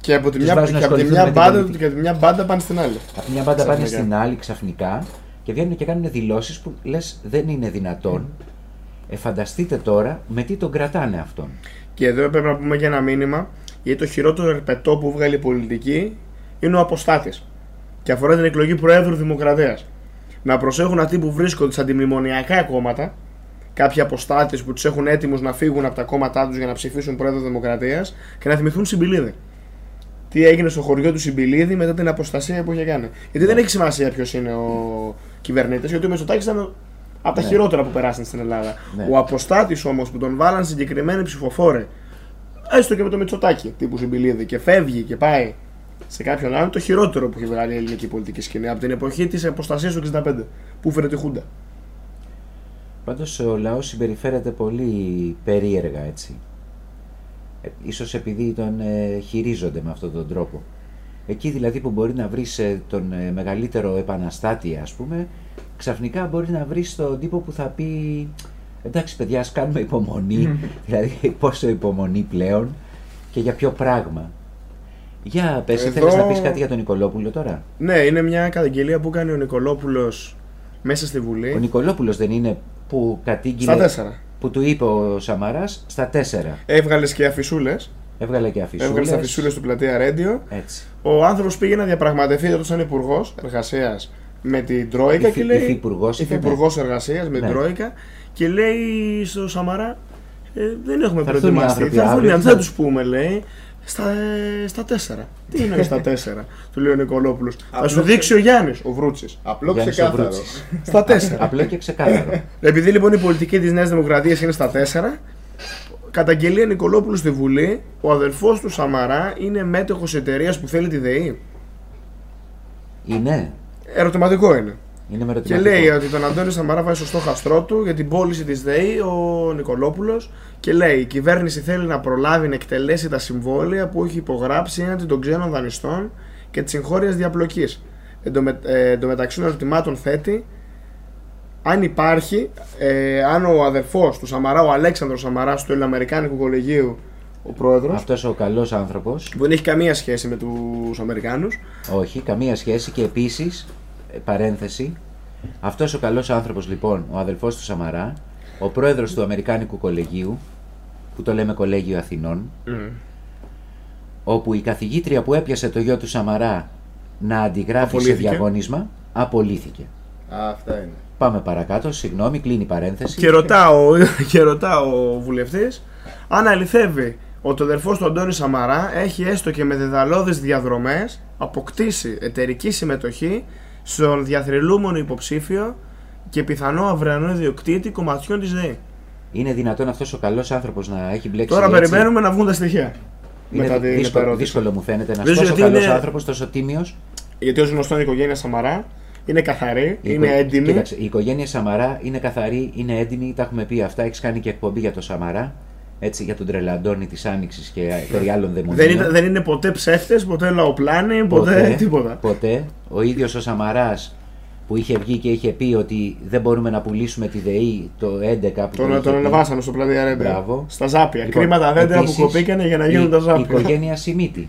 Και από τη Τους μια, βάζουν να και από τη ασχοληθούν μια με την μπάντα, πολιτική. και από τη μια μπάντα πάνε στην άλλη. από τη μια μπάντα πάνε Ξαφνικά. στην άλλη ξαφνικά και βγαίνουν και κάνουν δηλώσεις που λες δεν είναι δυνατόν. Ε, φανταστείτε τώρα με τι τον κρατάνε αυτόν. Και εδώ πρέπει να πούμε και ένα μήνυμα, γιατί το χειρότερο ερπετό που βγάλει η πολιτική είναι ο αποστάτης. Και αφορά την εκλογή Προέδρου Δημοκρατίας. Να προσέχουν αυτοί που βρίσκονται σε αντιμνημονιακά κόμματα, κάποιοι αποστάτες που τους έχουν έτοιμους να φύγουν από τα κόμματά τους για να ψηφίσουν Πρόεδρο Δημοκρατίας και να θυμηθούν Συμπηλίδη. Τι έγινε στο χωριό του Συμπηλίδη μετά την αποστασία που είχε κάνει. Γιατί δεν έχει σημασία ποιος είναι ο κυβερνήτης, γιατί ο Μητσοτάκης ήταν από τα Ναι. χειρότερα που περάσαν στην Ελλάδα. Ναι. Ο αποστάτης όμως που τον βάλαν συγκεκριμένοι ψηφοφόροι, έστω και με το Μητσοτάκη τύπου Συμπηλίδη, και φεύγει και πάει σε κάποιον άλλον, το χειρότερο που έχει βγάλει η ελληνική πολιτική σκηνή από την εποχή της αποστασίας του 65, που φέρε τη Χούντα. Πάντως ο λαός συμπεριφέρεται πολύ περίεργα έτσι. Ε, ίσως επειδή τον ε, χειρίζονται με αυτόν τον τρόπο. Εκεί δηλαδή που μπορεί να βρεις ε, τον ε, μεγαλύτερο επαναστάτη ας πούμε, ξαφνικά μπορεί να βρεις τον τύπο που θα πει εντάξει παιδιά ας κάνουμε υπομονή, δηλαδή πόσο υπομονή πλέον και για ποιο πράγμα. Για πες, Εδώ- ήθελες να πεις κάτι για τον Νικολόπουλο τώρα; Ναι, είναι μια καταγγελία που κάνει ο Νικολόπουλος μέσα στη Βουλή. Ο Νικολόπουλος δεν είναι που κατήγγειλε... Στα τέσσερα. Που του είπε ο Σαμαράς στα τέσσερα. Έβγαλες και αφισούλες. Έβγαλε και αφισούλες. Έβγαλες τι αφισούλες του πλατεία Radio. Έτσι. Ο άνθρωπος πήγε να διαπραγματευτεί όταν ήταν υπουργός εργασίας με την Τρόικα Υφη- και λέει. υφυπουργός ήταν, Υφυπουργός εργασίας με την Ναι. Τρόικα και λέει στο Σαμαρά. «Ε, δεν έχουμε Θα έρθουν οι προετοιμαστεί. άνθρωποι Θα έρθουν οι αύριο, άνθρωποι, θα- θα τους πούμε, λέει. Στα, ε, στα τέσσερα. Τι είναι στα τέσσερα, του λέει ο Νικολόπουλος. Θα Απλό σου ξε- δείξει ο Γιάννης, ο Βρούτσης. Απλό Γιάννης ο ξεκάθαρο. Βρούτσης. Στα τέσσερα. Απλό και ξεκάθαρο. Επειδή λοιπόν η πολιτική της Νέας Δημοκρατίας είναι στα 4, καταγγελία Νικολόπουλου στη Βουλή, ο αδελφός του Σαμαρά είναι μέτοχος εταιρείας που θέλει τη ΔΕΗ. Είναι. Ερωτηματικό είναι. Είναι με Και λέει ότι τον Αντώνη Σαμαρά βάζει στο στόχαστρό του για την πώληση της ΔΕΗ ο Νικολόπουλος και λέει: Η κυβέρνηση θέλει να προλάβει να εκτελέσει τα συμβόλαια που έχει υπογράψει έναντι των ξένων δανειστών και της εγχώριας διαπλοκής. Εν τω με- ε, εν τω μεταξύ των ερωτημάτων θέτει αν υπάρχει, ε, αν ο αδερφός του Σαμαρά, ο Αλέξανδρος Σαμαράς του Ελληνοαμερικάνικου Κολεγίου, ο πρόεδρος, Αυτός ο καλός άνθρωπος. που δεν έχει καμία σχέση με τους Αμερικάνους, Όχι, καμία σχέση και επίσης, παρένθεση, αυτός ο καλός άνθρωπος λοιπόν, ο αδελφός του Σαμαρά, ο πρόεδρος του Αμερικάνικου Κολεγίου, που το λέμε Κολέγιο Αθηνών, όπου η καθηγήτρια που έπιασε το γιο του Σαμαρά να αντιγράφει σε Απολύθηκε. διαγώνισμα, απολύθηκε. Α, αυτά είναι. Πάμε παρακάτω, συγγνώμη, κλείνει η παρένθεση. και ρωτά ο, και ρωτά ο βουλευτής αν αληθεύει ότι ο αδερφός του Αντώνη Σαμαρά έχει έστω και με δεδαλώδεις διαδρομές αποκτήσει εταιρική συμμετοχή στον διαθρελούμενο υποψήφιο και πιθανό αυριανό ιδιοκτήτη κομματιών της ΔΕΗ. Είναι δυνατόν αυτός ο καλός άνθρωπος να έχει μπλέξει. Τώρα έτσι; περιμένουμε να βγουν τα στοιχεία. Είναι μετά την δύσκολο, επερώτηση. δύσκολο μου φαίνεται να Νομίζω τόσο ότι καλός είναι- άνθρωπος, τόσο τίμιος. Γιατί ως γνωστό η οικογένεια Σαμαρά είναι καθαρή, είναι έντιμη. Κοίταξε, η οικογένεια Σαμαρά είναι καθαρή, είναι έντιμη, τα έχουμε πει αυτά. Έχεις κάνει και εκπομπή για το Σαμαρά. Έτσι, για τον τρελαντώνη της Άνοιξης και περί άλλων δαιμονίων. Δεν, ήταν, δεν είναι ποτέ ψεύτες, ποτέ λαοπλάνοι, ποτέ, τίποτα. Ποτέ. Ο ίδιος ο Σαμαράς που είχε βγει και είχε πει ότι δεν μπορούμε να πουλήσουμε τη ΔΕΗ το 11 που το Τον, είχε τον πει. ανεβάσαμε στο πλατεία Ρέντε. Μπράβο. Στα ζάπια. Λοιπόν, Κρίματα δέντρα που επίσης, κοπήκανε για να γίνουν η- τα Η ζάπια. οικογένεια Σιμίτη.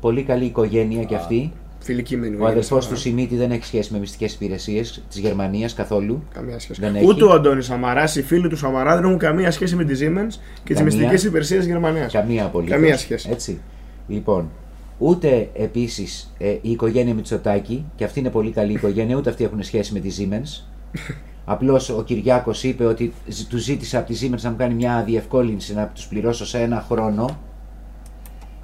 Πολύ καλή οικογένεια κι αυτή. Φιλική με την Ο οικογένεια αδερφός Σαμαρά. του Σιμίτη δεν έχει σχέση με μυστικές υπηρεσίες της Γερμανίας καθόλου. Καμία σχέση. Δεν Ούτε έχει. ο Αντώνης Σαμαράς, οι φίλοι του Σαμαρά δεν έχουν καμία σχέση με τη Siemens και τις Καμία. μυστικές υπηρεσίες της Γερμανίας. Καμία απολύτως. Καμία σχέση. Έτσι. Λοιπόν, ούτε επίσης η οικογένεια Μητσοτάκη, και αυτή είναι πολύ καλή οικογένεια, ούτε αυτοί έχουν σχέση με τη Siemens. Απλώς ο Κυριάκος είπε ότι του ζήτησε από τη Siemens να μου κάνει μια διευκόλυνση να τους πληρώσω σε ένα χρόνο.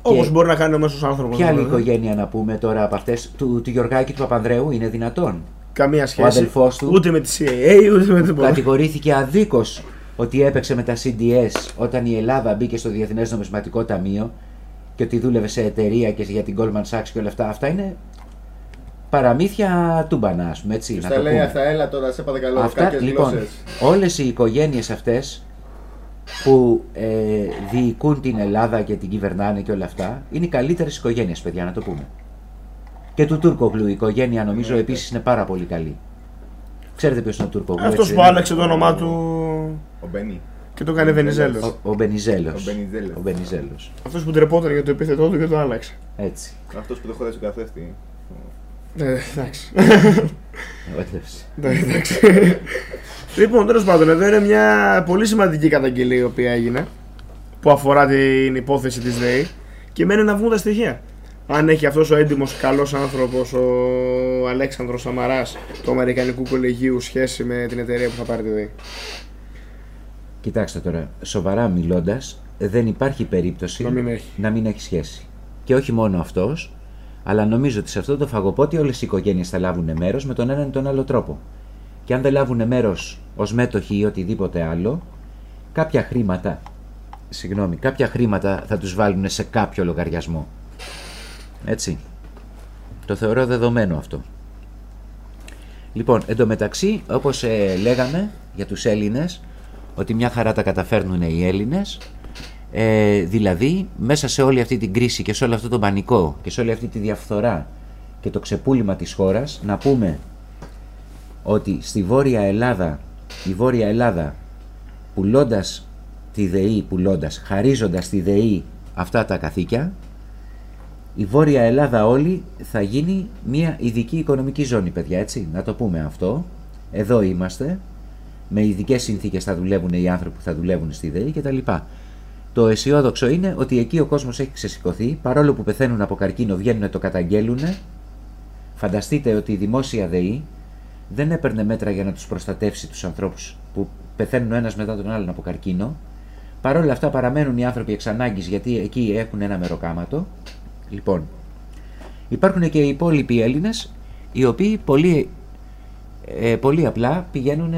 Όπως Και μπορεί να κάνει ο μέσος άνθρωπος. Ποια άλλη οικογένεια να πούμε τώρα από αυτές, του, του Γιωργάκη του Παπανδρέου, είναι δυνατόν; Καμία σχέση. αδελφός του; Ούτε με τη CIA, ούτε με τίποτα. Κατηγορήθηκε αδίκως ότι έπαιξε με τα CDS όταν η Ελλάδα μπήκε στο Διεθνές Νομισματικό Ταμείο και ότι δούλευε σε εταιρεία και για την Goldman Sachs και όλα αυτά. Αυτά είναι παραμύθια τούμπανα, ας πούμε έτσι. Ποιος να τα το λέει πούμε. αυτά, έλα τώρα, σε παρακαλώ, Αυτά κάποιες λοιπόν, γλώσσες. όλες οι οικογένειες αυτές που ε, διοικούν την Ελλάδα και την κυβερνάνε και όλα αυτά είναι οι καλύτερες οικογένειες παιδιά να το πούμε. Και του Τούρκογλου η οικογένεια νομίζω επίσης είναι πάρα πολύ καλή. Ξέρετε ποιος είναι ο Τούρκογλου. Αυτός έτσι, που είναι; άλλαξε το όνομά του Ο Μπένι. και το έκανε Βενιζέλος. Ο, ο Μπενιζέλος. Ο Μπενιζέλος. Ο Μπενιζέλος. Αυτός που ντρεπόταν για το επίθετό του και το άλλαξε. Έτσι. Αυτός που δεν χωράει στο καθρέφτη. Ε, εντάξει. Όντως. Ναι, εντάξει. Λοιπόν, τέλος πάντων, εδώ είναι μια πολύ σημαντική καταγγελία η οποία έγινε που αφορά την υπόθεση της ΔΕΗ και μένει να βγουν τα στοιχεία. Αν έχει αυτός ο έντιμος καλός άνθρωπος ο Αλέξανδρος Σαμαράς του Αμερικανικού Κολεγίου σχέση με την εταιρεία που θα πάρει τη ΔΕΗ. Κοιτάξτε τώρα, σοβαρά μιλώντας, δεν υπάρχει περίπτωση Να μην έχει. να μην έχει σχέση. Και όχι μόνο αυτός, αλλά νομίζω ότι σε αυτό το φαγοπότη όλες οι οικογένειες θα λάβουν μέρος με τον έναν ή τον άλλο τρόπο. Και αν δεν λάβουν μέρος ως μέτοχοι ή οτιδήποτε άλλο, κάποια χρήματα, συγγνώμη, κάποια χρήματα θα τους βάλουν σε κάποιο λογαριασμό. Έτσι. Το θεωρώ δεδομένο αυτό. Λοιπόν, εντωμεταξύ, όπως ε, λέγαμε για τους Έλληνες, ότι μια χαρά τα καταφέρνουν οι Έλληνες, ε, δηλαδή μέσα σε όλη αυτή την κρίση και σε όλο αυτό το πανικό και σε όλη αυτή τη διαφθορά και το ξεπούλημα της χώρας, να πούμε ότι στη Βόρεια Ελλάδα, η Βόρεια Ελλάδα πουλώντας τη ΔΕΗ, πουλώντας, χαρίζοντας τη ΔΕΗ αυτά τα καθήκια, η Βόρεια Ελλάδα όλη θα γίνει μια ειδική οικονομική ζώνη, παιδιά, έτσι, να το πούμε αυτό. Εδώ είμαστε, με ειδικές συνθήκες θα δουλεύουν οι άνθρωποι που θα δουλεύουν στη ΔΕΗ κτλ. Το αισιόδοξο είναι ότι εκεί ο κόσμος έχει ξεσηκωθεί, παρόλο που πεθαίνουν από καρκίνο, βγαίνουν το καταγγέλουν. Φανταστείτε ότι η δημόσια ΔΕΗ δεν έπαιρνε μέτρα για να τους προστατεύσει τους ανθρώπους που πεθαίνουν ο ένας μετά τον άλλον από καρκίνο. Παρ' όλα αυτά παραμένουν οι άνθρωποι εξ ανάγκης γιατί εκεί έχουν ένα μεροκάματο. Λοιπόν, υπάρχουν και οι υπόλοιποι Έλληνες οι οποίοι πολύ, ε, πολύ απλά πηγαίνουν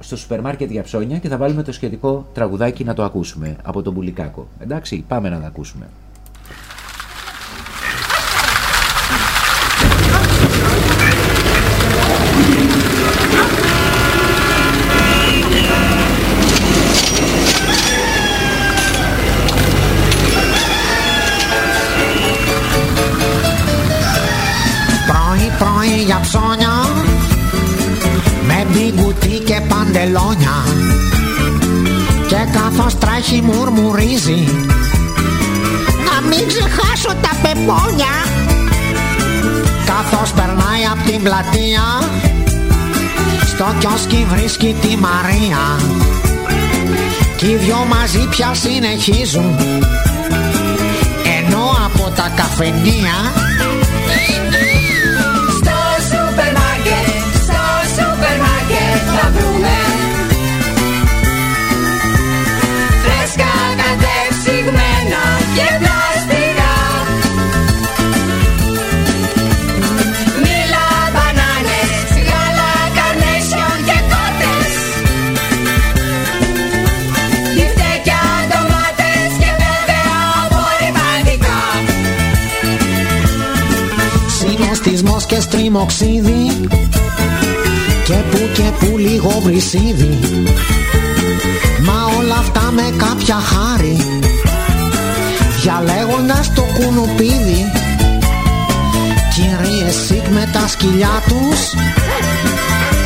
στο σούπερ μάρκετ για ψώνια και θα βάλουμε το σχετικό τραγουδάκι να το ακούσουμε από τον Πουλικάκο. Εντάξει, πάμε να το ακούσουμε. Και παντελόνια Και καθώς τρέχει μουρμουρίζει. Να μην ξεχάσω τα πεπόνια. Καθώς περνάει από την πλατεία Στο κιόσκι βρίσκει τη Μαρία. Κι οι δυο μαζί πια συνεχίζουν. Ενώ από τα καφενεία Συνοστισμός και στριμοξίδι Και που και που λίγο βρυσίδι. Μα όλα αυτά με κάποια χάρη. Διαλέγοντας το κουνουπίδι. Κυρίες σικ με τα σκυλιά τους.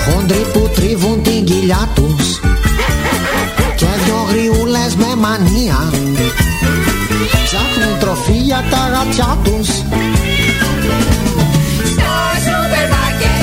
Χοντροί που τρίβουν την κοιλιά τους. Και δυο γριούλες με μανία. Ψάχνουν τροφή για τα γατιά τους. Στο σούπερ μάρκετ,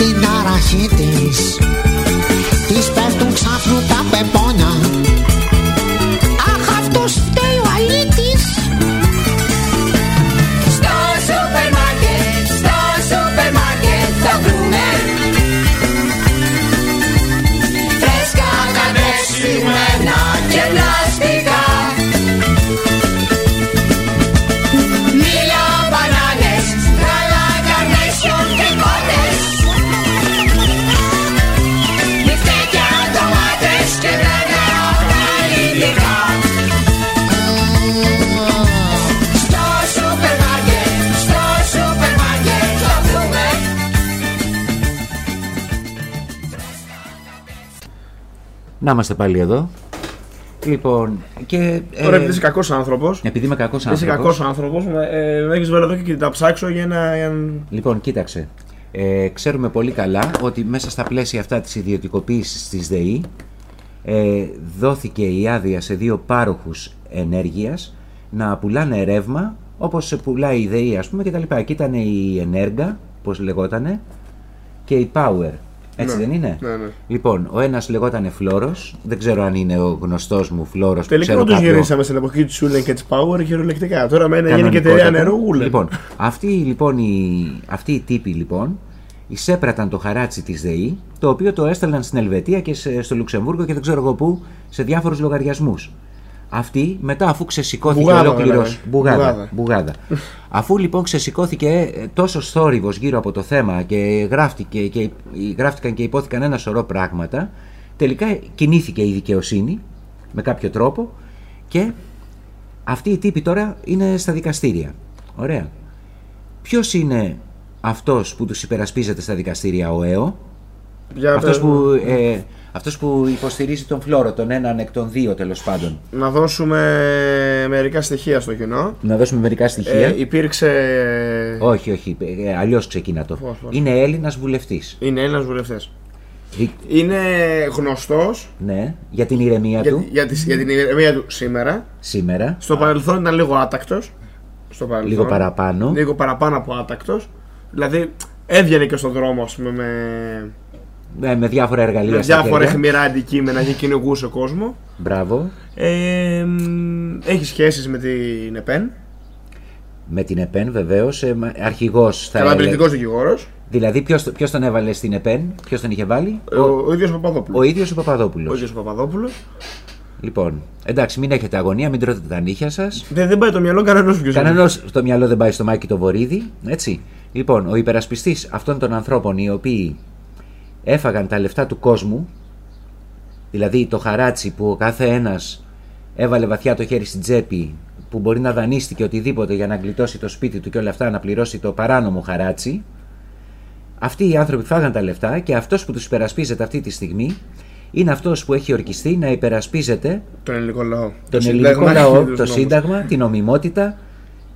την πολύ την ταραχή Να είμαστε πάλι εδώ. Λοιπόν, και. Τώρα επειδή είσαι κακός άνθρωπος. Επειδή είμαι κακός Είσαι άνθρωπος. κακός άνθρωπος. Ε, με έχεις βάλει εδώ και τα ψάξω για να. για να- Λοιπόν, κοίταξε. Ε, ξέρουμε πολύ καλά ότι μέσα στα πλαίσια αυτά της ιδιωτικοποίησης της ΔΕΗ ε, δόθηκε η άδεια σε δύο πάροχους ενέργειας να πουλάνε ρεύμα όπως σε πουλάει η ΔΕΗ ας πούμε και τα λοιπά. Και ήταν η Ενέργα, πώς λεγότανε, και η Power. Έτσι Ναι, δεν είναι; ναι, ναι. Λοιπόν, ο ένας λεγότανε Φλόρος, δεν ξέρω αν είναι ο γνωστός μου Φλόρος που Τελικά ξέρω όντως κάποιο- γυρίσαμε στην εποχή του Σούλεν και της Power κυριολεκτικά. Τώρα με ένα γίνει και εταιρεία Κανονικότατα. νερού, ούλε. Λοιπόν, αυτοί, λοιπόν οι, αυτοί οι τύποι λοιπόν εισέπραταν το χαράτσι της ΔΕΗ, το οποίο το έστελναν στην Ελβετία και σε- στο Λουξεμβούργο και δεν ξέρω εγώ πού, σε διάφορους λογαριασμούς. Αυτοί μετά αφού ξεσηκώθηκε Μπουγάδα, ολόκληρος... βέβαια. Μπουγάδα. Μπουγάδα. μπουγάδα. αφού λοιπόν ξεσηκώθηκε ε, τόσο θόρυβος γύρω από το θέμα και, γράφτηκε, και γράφτηκαν και υπόθηκαν ένα σωρό πράγματα, τελικά κινήθηκε η δικαιοσύνη με κάποιο τρόπο και αυτοί οι τύποι τώρα είναι στα δικαστήρια. Ωραία. Ποιος είναι αυτός που τους υπερασπίζεται στα δικαστήρια, ο ΕΟ, Για αυτός πες που, μου. ε, αυτός που υποστηρίζει τον Φλόρο, τον έναν εκ των δύο τέλος πάντων. Να δώσουμε μερικά στοιχεία στο κοινό. Να δώσουμε μερικά στοιχεία. Ε, υπήρξε. όχι, όχι, ε, αλλιώς ξεκινά το. Πώς, πώς. Είναι Έλληνας βουλευτής. Είναι Έλληνας βουλευτέ. Είναι γνωστός Ναι, για την ηρεμία για, του για, τις- για την ηρεμία του σήμερα. σήμερα. Στο παρελθόν ήταν λίγο άτακτος. Στο παρελθόν. Λίγο παραπάνω. Λίγο παραπάνω από άτακτος. Δηλαδή έβγαινε και στον δρόμο, ας πούμε, με, ε, με διάφορα εργαλεία με στα διάφορα χέρια. αιχμηρά αντικείμενα και κυνηγούσε κόσμο. Μπράβο. Ε, μ, έχει σχέσεις με την ΕΠΕΝ. Με την ΕΠΕΝ βεβαίως. Ε, Αρχηγός θα Καταπληκτικό έλεγε. δικηγόρος. Δηλαδή, ποιος τον έβαλε στην ΕΠΕΝ, ποιος τον είχε βάλει; Ο, ο ίδιος Παπαδόπουλος. Ο ίδιος ο Παπαδόπουλος. Ο ίδιος ο Παπαδόπουλος. Λοιπόν, εντάξει, μην έχετε αγωνία, μην τρώτε τα νύχια σας. Δεν, δεν πάει το μυαλό κανένας πιο Κανένας στο μυαλό δεν πάει στο μάκι το βορίδι. Έτσι. Λοιπόν, ο υπερασπιστής αυτών των ανθρώπων οι οποίοι έφαγαν τα λεφτά του κόσμου, δηλαδή το χαράτσι που ο κάθε ένας έβαλε βαθιά το χέρι στην τσέπη, που μπορεί να δανείστηκε οτιδήποτε για να γλιτώσει το σπίτι του και όλα αυτά να πληρώσει το παράνομο χαράτσι. Αυτοί οι άνθρωποι φάγαν τα λεφτά και αυτός που τους υπερασπίζεται αυτή τη στιγμή είναι αυτός που έχει ορκιστεί να υπερασπίζεται Τον ελληνικό λαό. τον Το ελληνικό Σύνταγμα λαό, και το τους νόμους. Σύνταγμα, την νομιμότητα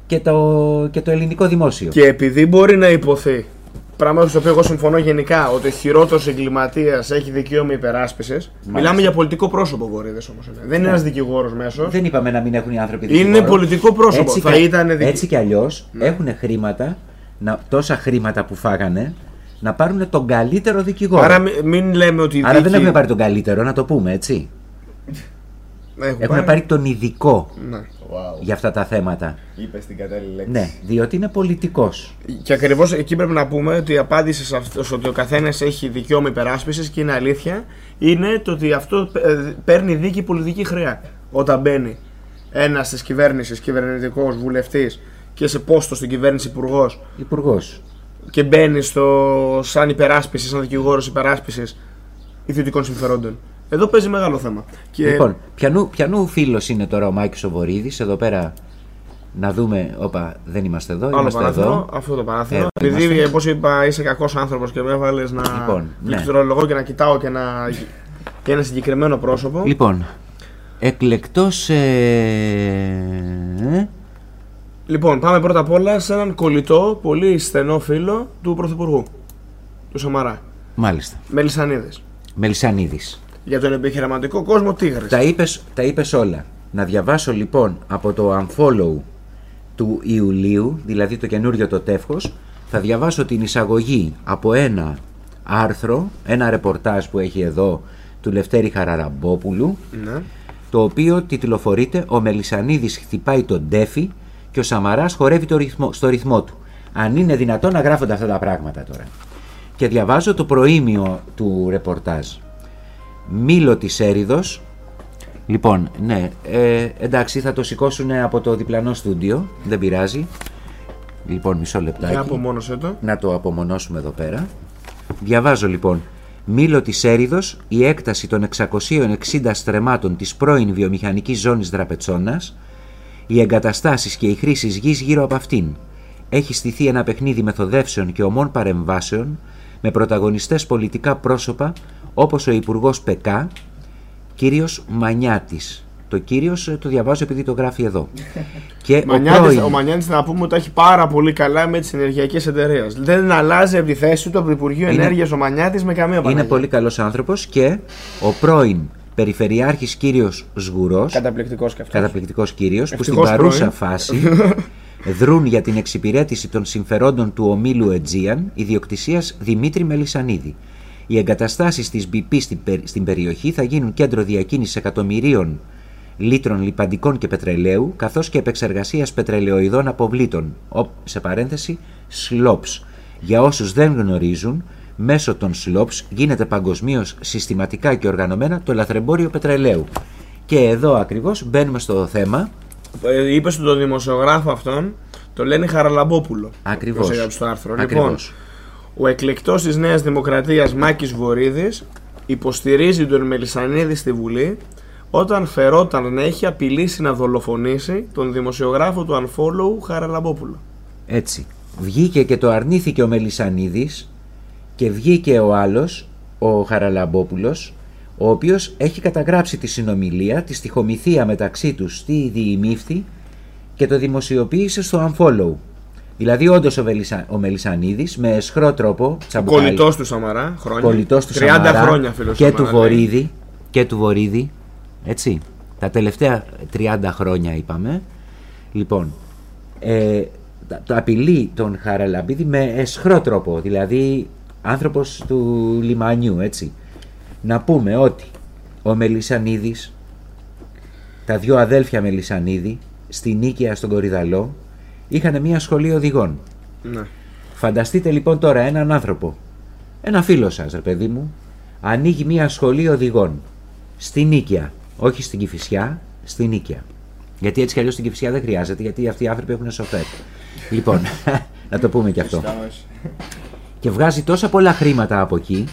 και το, και το ελληνικό δημόσιο. Και επειδή μπορεί να υποθεί, πράγμα στο οποίο εγώ συμφωνώ γενικά, ότι ο χειρότερος εγκληματίας έχει δικαίωμα υπεράσπισης. Μιλάμε για πολιτικό πρόσωπο, Βορύδε όμως. Δεν είναι ένας δικηγόρος μέσος. Δεν είπαμε να μην έχουν οι άνθρωποι Είναι δικηγόρο. πολιτικό πρόσωπο. Έτσι, Θα κα- ήταν δικη- έτσι κι αλλιώς Ναι. έχουν χρήματα, να, τόσα χρήματα που φάγανε, να πάρουν τον καλύτερο δικηγόρο. Άρα μην, μην λέμε ότι. η Άρα δίκη- δεν έχουν πάρει τον καλύτερο, να το πούμε έτσι. Έχουν Έχουν πάρει τον ειδικό Ναι. Wow. για αυτά τα θέματα. Είπες την κατάλληλη λέξη. Ναι, διότι είναι πολιτικός. Και ακριβώς εκεί πρέπει να πούμε ότι η απάντηση σε αυτός, στο ότι ο καθένας έχει δικαίωμα υπεράσπισης και είναι αλήθεια, είναι το ότι αυτό ε, παίρνει δίκη πολιτική χρειά. Όταν μπαίνει ένας της κυβέρνησης, κυβερνητικός βουλευτής και σε πόστο στην κυβέρνηση υπουργός Υπουργός. και μπαίνει στο, σαν υπεράσπιση, σαν δικηγόρος υπεράσπισης ιδιωτικών συμφερόντων. Εδώ παίζει μεγάλο θέμα. Και Λοιπόν, πιανού, πιανού φίλος είναι τώρα ο Μάκης ο Βορύδης, εδώ πέρα να δούμε. Όπα, δεν είμαστε εδώ, άλλο είμαστε παράθυρο, εδώ. αυτό το παράθυρο. Εδώ Επειδή, είμαστε. όπως είπα, είσαι κακός άνθρωπος και με έβαλες να Λοιπόν, ναι. πληκτρολογώ και να κοιτάω και να... για ένα συγκεκριμένο πρόσωπο. Λοιπόν, εκλεκτός... Ε... Λοιπόν, πάμε πρώτα απ' όλα σε έναν κολλητό, πολύ στενό φίλο του Πρωθυπουργού, του Σαμαρά. Μάλιστα. Μελισανίδης. Μελισανίδης. Για τον επιχειρηματικό κόσμο Τίγρης. Τα είπες, τα είπες όλα. Να διαβάσω λοιπόν από το unfollow του Ιουλίου, δηλαδή το καινούριο το τεύχος, θα διαβάσω την εισαγωγή από ένα άρθρο, ένα ρεπορτάζ που έχει εδώ του Λευτέρη Χαραραμπόπουλου, Ναι. το οποίο τιτλοφορείται «Ο Μελισανίδης χτυπάει τον τέφι και ο Σαμαράς χορεύει το ρυθμό, στο ρυθμό του». Αν είναι δυνατόν να γράφονται αυτά τα πράγματα τώρα. Και διαβάζω το προήμιο του ρεπορτάζ. Μήλο της Έριδος. Λοιπόν, ναι, ε, εντάξει θα το σηκώσουν από το διπλανό στούντιο, δεν πειράζει. Λοιπόν, μισό λεπτάκι. Για απομόνωσέ το. Να το απομονώσουμε εδώ πέρα. Διαβάζω λοιπόν. Μήλο της Έριδος, η έκταση των 660 στρεμάτων της πρώην βιομηχανικής ζώνης Δραπετσόνας, οι εγκαταστάσεις και οι χρήσεις γης γύρω από αυτήν. Έχει στηθεί ένα παιχνίδι μεθοδεύσεων και ομών παρεμβάσεων με πρωταγωνιστές πολιτικά πρόσωπα όπως ο Υπουργός Πεκά, κύριος Μανιάτης. Το κύριος ε, το διαβάζω επειδή το γράφει εδώ. Και ο Μανιάτης, πρώην- ο Μανιάτης να πούμε ότι τα έχει πάρα πολύ καλά με τις ενεργειακές εταιρείες. Δεν αλλάζει από τη θέση του από το Υπουργείο Είναι- Ενέργειας ο Μανιάτης με καμία Είναι Παναγία. πολύ καλός άνθρωπος και ο πρώην Περιφερειάρχης κύριος Σγουρός, Καταπληκτικός και αυτός. καταπληκτικός κύριος, που στην Ευτυχώς παρούσα πρώην. φάση δρούν για την εξυπηρέτηση των συμφερόντων του ομίλου Αιτζίαν, ιδιοκτησίας Δημήτρη Μελισανίδη. Οι εγκαταστάσεις της BP στην, πε- στην περιοχή θα γίνουν κέντρο διακίνησης εκατομμυρίων λίτρων λιπαντικών και πετρελαίου, καθώς και επεξεργασίας πετρελαιοειδών αποβλήτων, ο- σε παρένθεση SLOPS. Για όσους δεν γνωρίζουν, μέσω των SLOPS γίνεται παγκοσμίως συστηματικά και οργανωμένα το λαθρεμπόριο πετρελαίου. Και εδώ ακριβώς μπαίνουμε στο θέμα Ε, Είπες στον δημοσιογράφο αυτόν, το λένε Χαραλαμπόπουλο. Ακριβώς. Όπως έγραψε στο άρθρο. Ακριβώς. Λοιπόν, ο εκλεκτός της Νέας Δημοκρατίας Μάκης Βορύδης υποστηρίζει τον Μελισανίδη στη Βουλή όταν φερόταν να έχει απειλήσει να δολοφονήσει τον δημοσιογράφο του Unfollow Χαραλαμπόπουλο. Έτσι. Βγήκε και το αρνήθηκε ο Μελισανίδης και βγήκε ο άλλος, ο Χαραλαμπόπουλος, ο οποίος έχει καταγράψει τη συνομιλία, τη στοιχομηθεία μεταξύ τους στη διημήφθη και το δημοσιοποίησε στο Unfollow. Δηλαδή όντως ο, Βελισα... ο Μελισανίδης με εσχρό τρόπο τσαμπουκάλι, Κολλητός του Σαμαρά, χρόνια. κολλητός του 30 Σαμαρά χρόνια φίλος και του του Σαμαρά, λέει. Βορύδη και του Βορύδη έτσι. Τα τελευταία 30 χρόνια είπαμε. Λοιπόν ε, τα- το απειλεί τον Χαραλαμπίδη με εσχρό τρόπο. Δηλαδή άνθρωπος του λιμανιού έτσι. Να πούμε ότι ο Μελισανίδης τα δυο αδέλφια Μελισανίδη στη Νίκαια στον Κορυδαλό είχαν μια σχολή οδηγών Ναι. Φανταστείτε λοιπόν τώρα έναν άνθρωπο, ένα φίλο σας ρε παιδί μου, ανοίγει μια σχολή οδηγών στη Νίκαια, όχι στην Κηφισιά, στη Νίκαια. Γιατί έτσι κι αλλιώς στην Κηφισιά δεν χρειάζεται, γιατί αυτοί οι άνθρωποι έχουν σοφέρ. λοιπόν, να το πούμε και αυτό. Στάμες. Και βγάζει τόσα πολλά χρήματα από εκεί,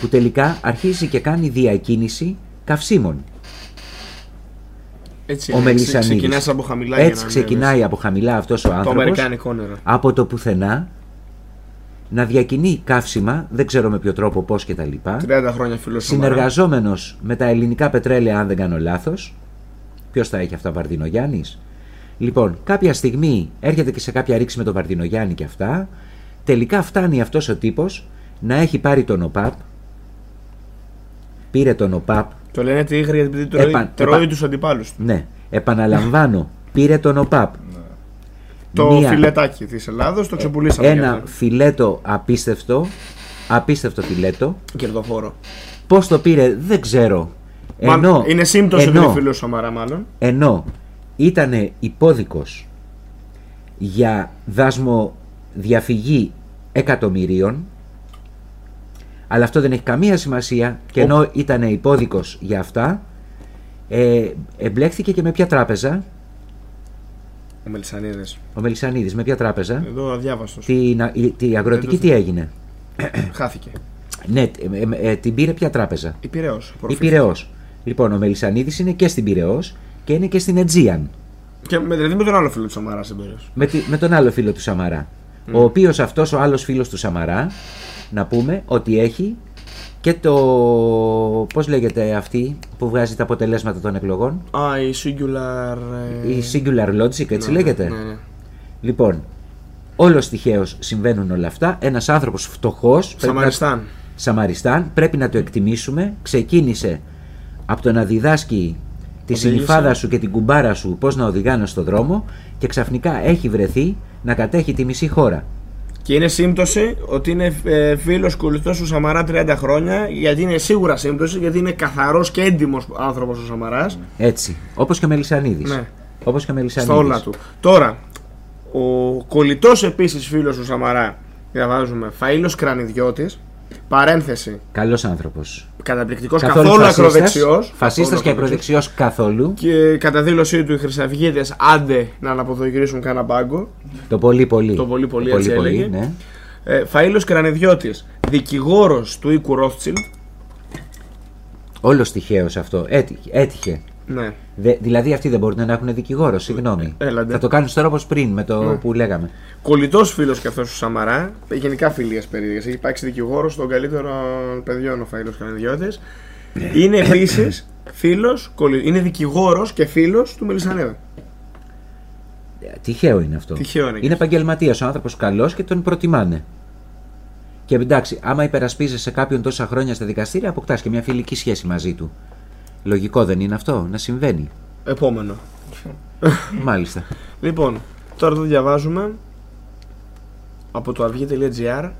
που τελικά αρχίζει και κάνει διακίνηση καυσίμων. Έτσι, ο είναι, Μελισανίδης. ξεκινάς από χαμηλά για Έτσι να ξεκινάει ανέβεις. από χαμηλά αυτός ο Το άνθρωπος αμερικάνικο νερό. από το πουθενά να διακινεί καύσιμα, δεν ξέρω με ποιο τρόπο, πώς και τα λοιπά 30 χρόνια φίλος του Σαμαρά. συνεργαζόμενος με τα ελληνικά πετρέλαια αν δεν κάνω λάθος ποιος τα έχει αυτά Βαρδινογιάννης; Λοιπόν κάποια στιγμή έρχεται και σε κάποια ρήξη με τον Βαρδινογιάννη και αυτά τελικά φτάνει αυτός ο τύπος να έχει πάρει τον ΟΠΑΠ πήρε τον ΟΠΑΠ Το λένε τίγρη επειδή τρώει, Επα- τρώει επα- τους αντιπάλους του. ναι επαναλαμβάνω πήρε τον ΟΠΑΠ Το Μία- φιλετάκι της Ελλάδος το ξεπουλήσαμε. ένα για αυτό. φιλέτο απίστευτο απίστευτο φιλέτο Κερδοφόρο. Πώς το πήρε δεν ξέρω Μάλλον ενώ, είναι σύμπτωση ενώ, επειδή φίλος Σαμαρά μάλλον. ενώ ήταν υπόδικος για δάσμο διαφυγή εκατομμυρίων αλλά αυτό δεν έχει καμία σημασία και ενώ ήταν υπόδικος για αυτά ε, εμπλέχθηκε και με ποια τράπεζα; Ο Μελισανίδης. ο Μελισανίδης με ποια τράπεζα; Εδώ αδιάβαστος. την, α- η- τη αγροτική Δεν το τι έγινε; Χάθηκε. ναι ε, ε, ε, την πήρε ποια τράπεζα; Η Πειραιός. η προφήτης. Πειραιός λοιπόν ο Μελισανίδης είναι και στην Πειραιός και είναι και στην Αιτζίαν Και με, δηλαδή με τον άλλο φίλο του Σαμαράς στην περίοδο. με, τη- με τον άλλο φίλο του Σαμαρά. Ο οποίος αυτός ο άλλος φίλος του Σαμαρά, να πούμε ότι έχει και το. Πώς λέγεται αυτή που βγάζει τα αποτελέσματα των εκλογών, Α, η Singular. ε, η Singular Logic, έτσι ναι, λέγεται; Ναι, ναι. Λοιπόν, όλος τυχαίως συμβαίνουν όλα αυτά. Ένας άνθρωπος φτωχός, πρέπει να- Σαμαριστάν. Σαμαριστάν, πρέπει να το εκτιμήσουμε. Ξεκίνησε από το να διδάσκει τη Οδήγησε. συνυφάδα σου και την κουμπάρα σου πώς να οδηγάνε στο δρόμο και ξαφνικά έχει βρεθεί να κατέχει τη μισή χώρα. Και είναι σύμπτωση ότι είναι ε, φίλος κολλητό του Σαμαρά 30 χρόνια, γιατί είναι σίγουρα σύμπτωση, γιατί είναι καθαρός και έντιμος άνθρωπος ο Σαμαράς. Έτσι. Όπως και ο Μελισανίδη. Ναι. Όπως και ο Στα Μελισανίδη. όλα του. Τώρα, ο κολλητός επίσης φίλος του Σαμαρά, διαβάζουμε, Φαΐλος Κρανιδιώτης, παρένθεση, Καλός άνθρωπος. καταπληκτικός, καθόλου ακροδεξιός. Φασίστας και ακροδεξιός καθόλου. Και κατά δήλωσή του οι Χρυσαυγίτες άντε να αναποδογυρίσουν κάνα μπάγκο. Το πολύ πολύ. Το πολύ πολύ έτσι έλεγε. ναι. Ε, Φαΐλος Κρανιδιώτης, δικηγόρος του οίκου Ρόθτσιλντ. Όλος τυχαίος αυτό. Έτυχε. έτυχε. Ναι. Δε- δηλαδή αυτοί δεν μπορούν να έχουν δικηγόρο, συγγνώμη. Έλαντε. Θα το κάνουν τώρα όπως πριν με το Ναι. που λέγαμε. Κολλητός φίλος και αυτός του Σαμαρά. Γενικά φιλίε περίεργες. Έχει υπάρξει δικηγόρος των καλύτερων παιδιών ο Φαΐλος Κρανιδιώτης. Είναι επίσης φίλος, είναι δικηγόρος και φίλος του Μελισανίδη. Ε, Τυχαίο είναι αυτό. Τυχαίο είναι. Είναι επαγγελματίας ο άνθρωπος καλός και τον προτιμάνε. Και εντάξει, άμα υπερασπίζεσαι κάποιον τόσα χρόνια στα δικαστήρια, αποκτάς και μια φιλική σχέση μαζί του. Λογικό δεν είναι αυτό να συμβαίνει. Επόμενο. Μάλιστα. Λοιπόν, τώρα το διαβάζουμε από το αυγή.gr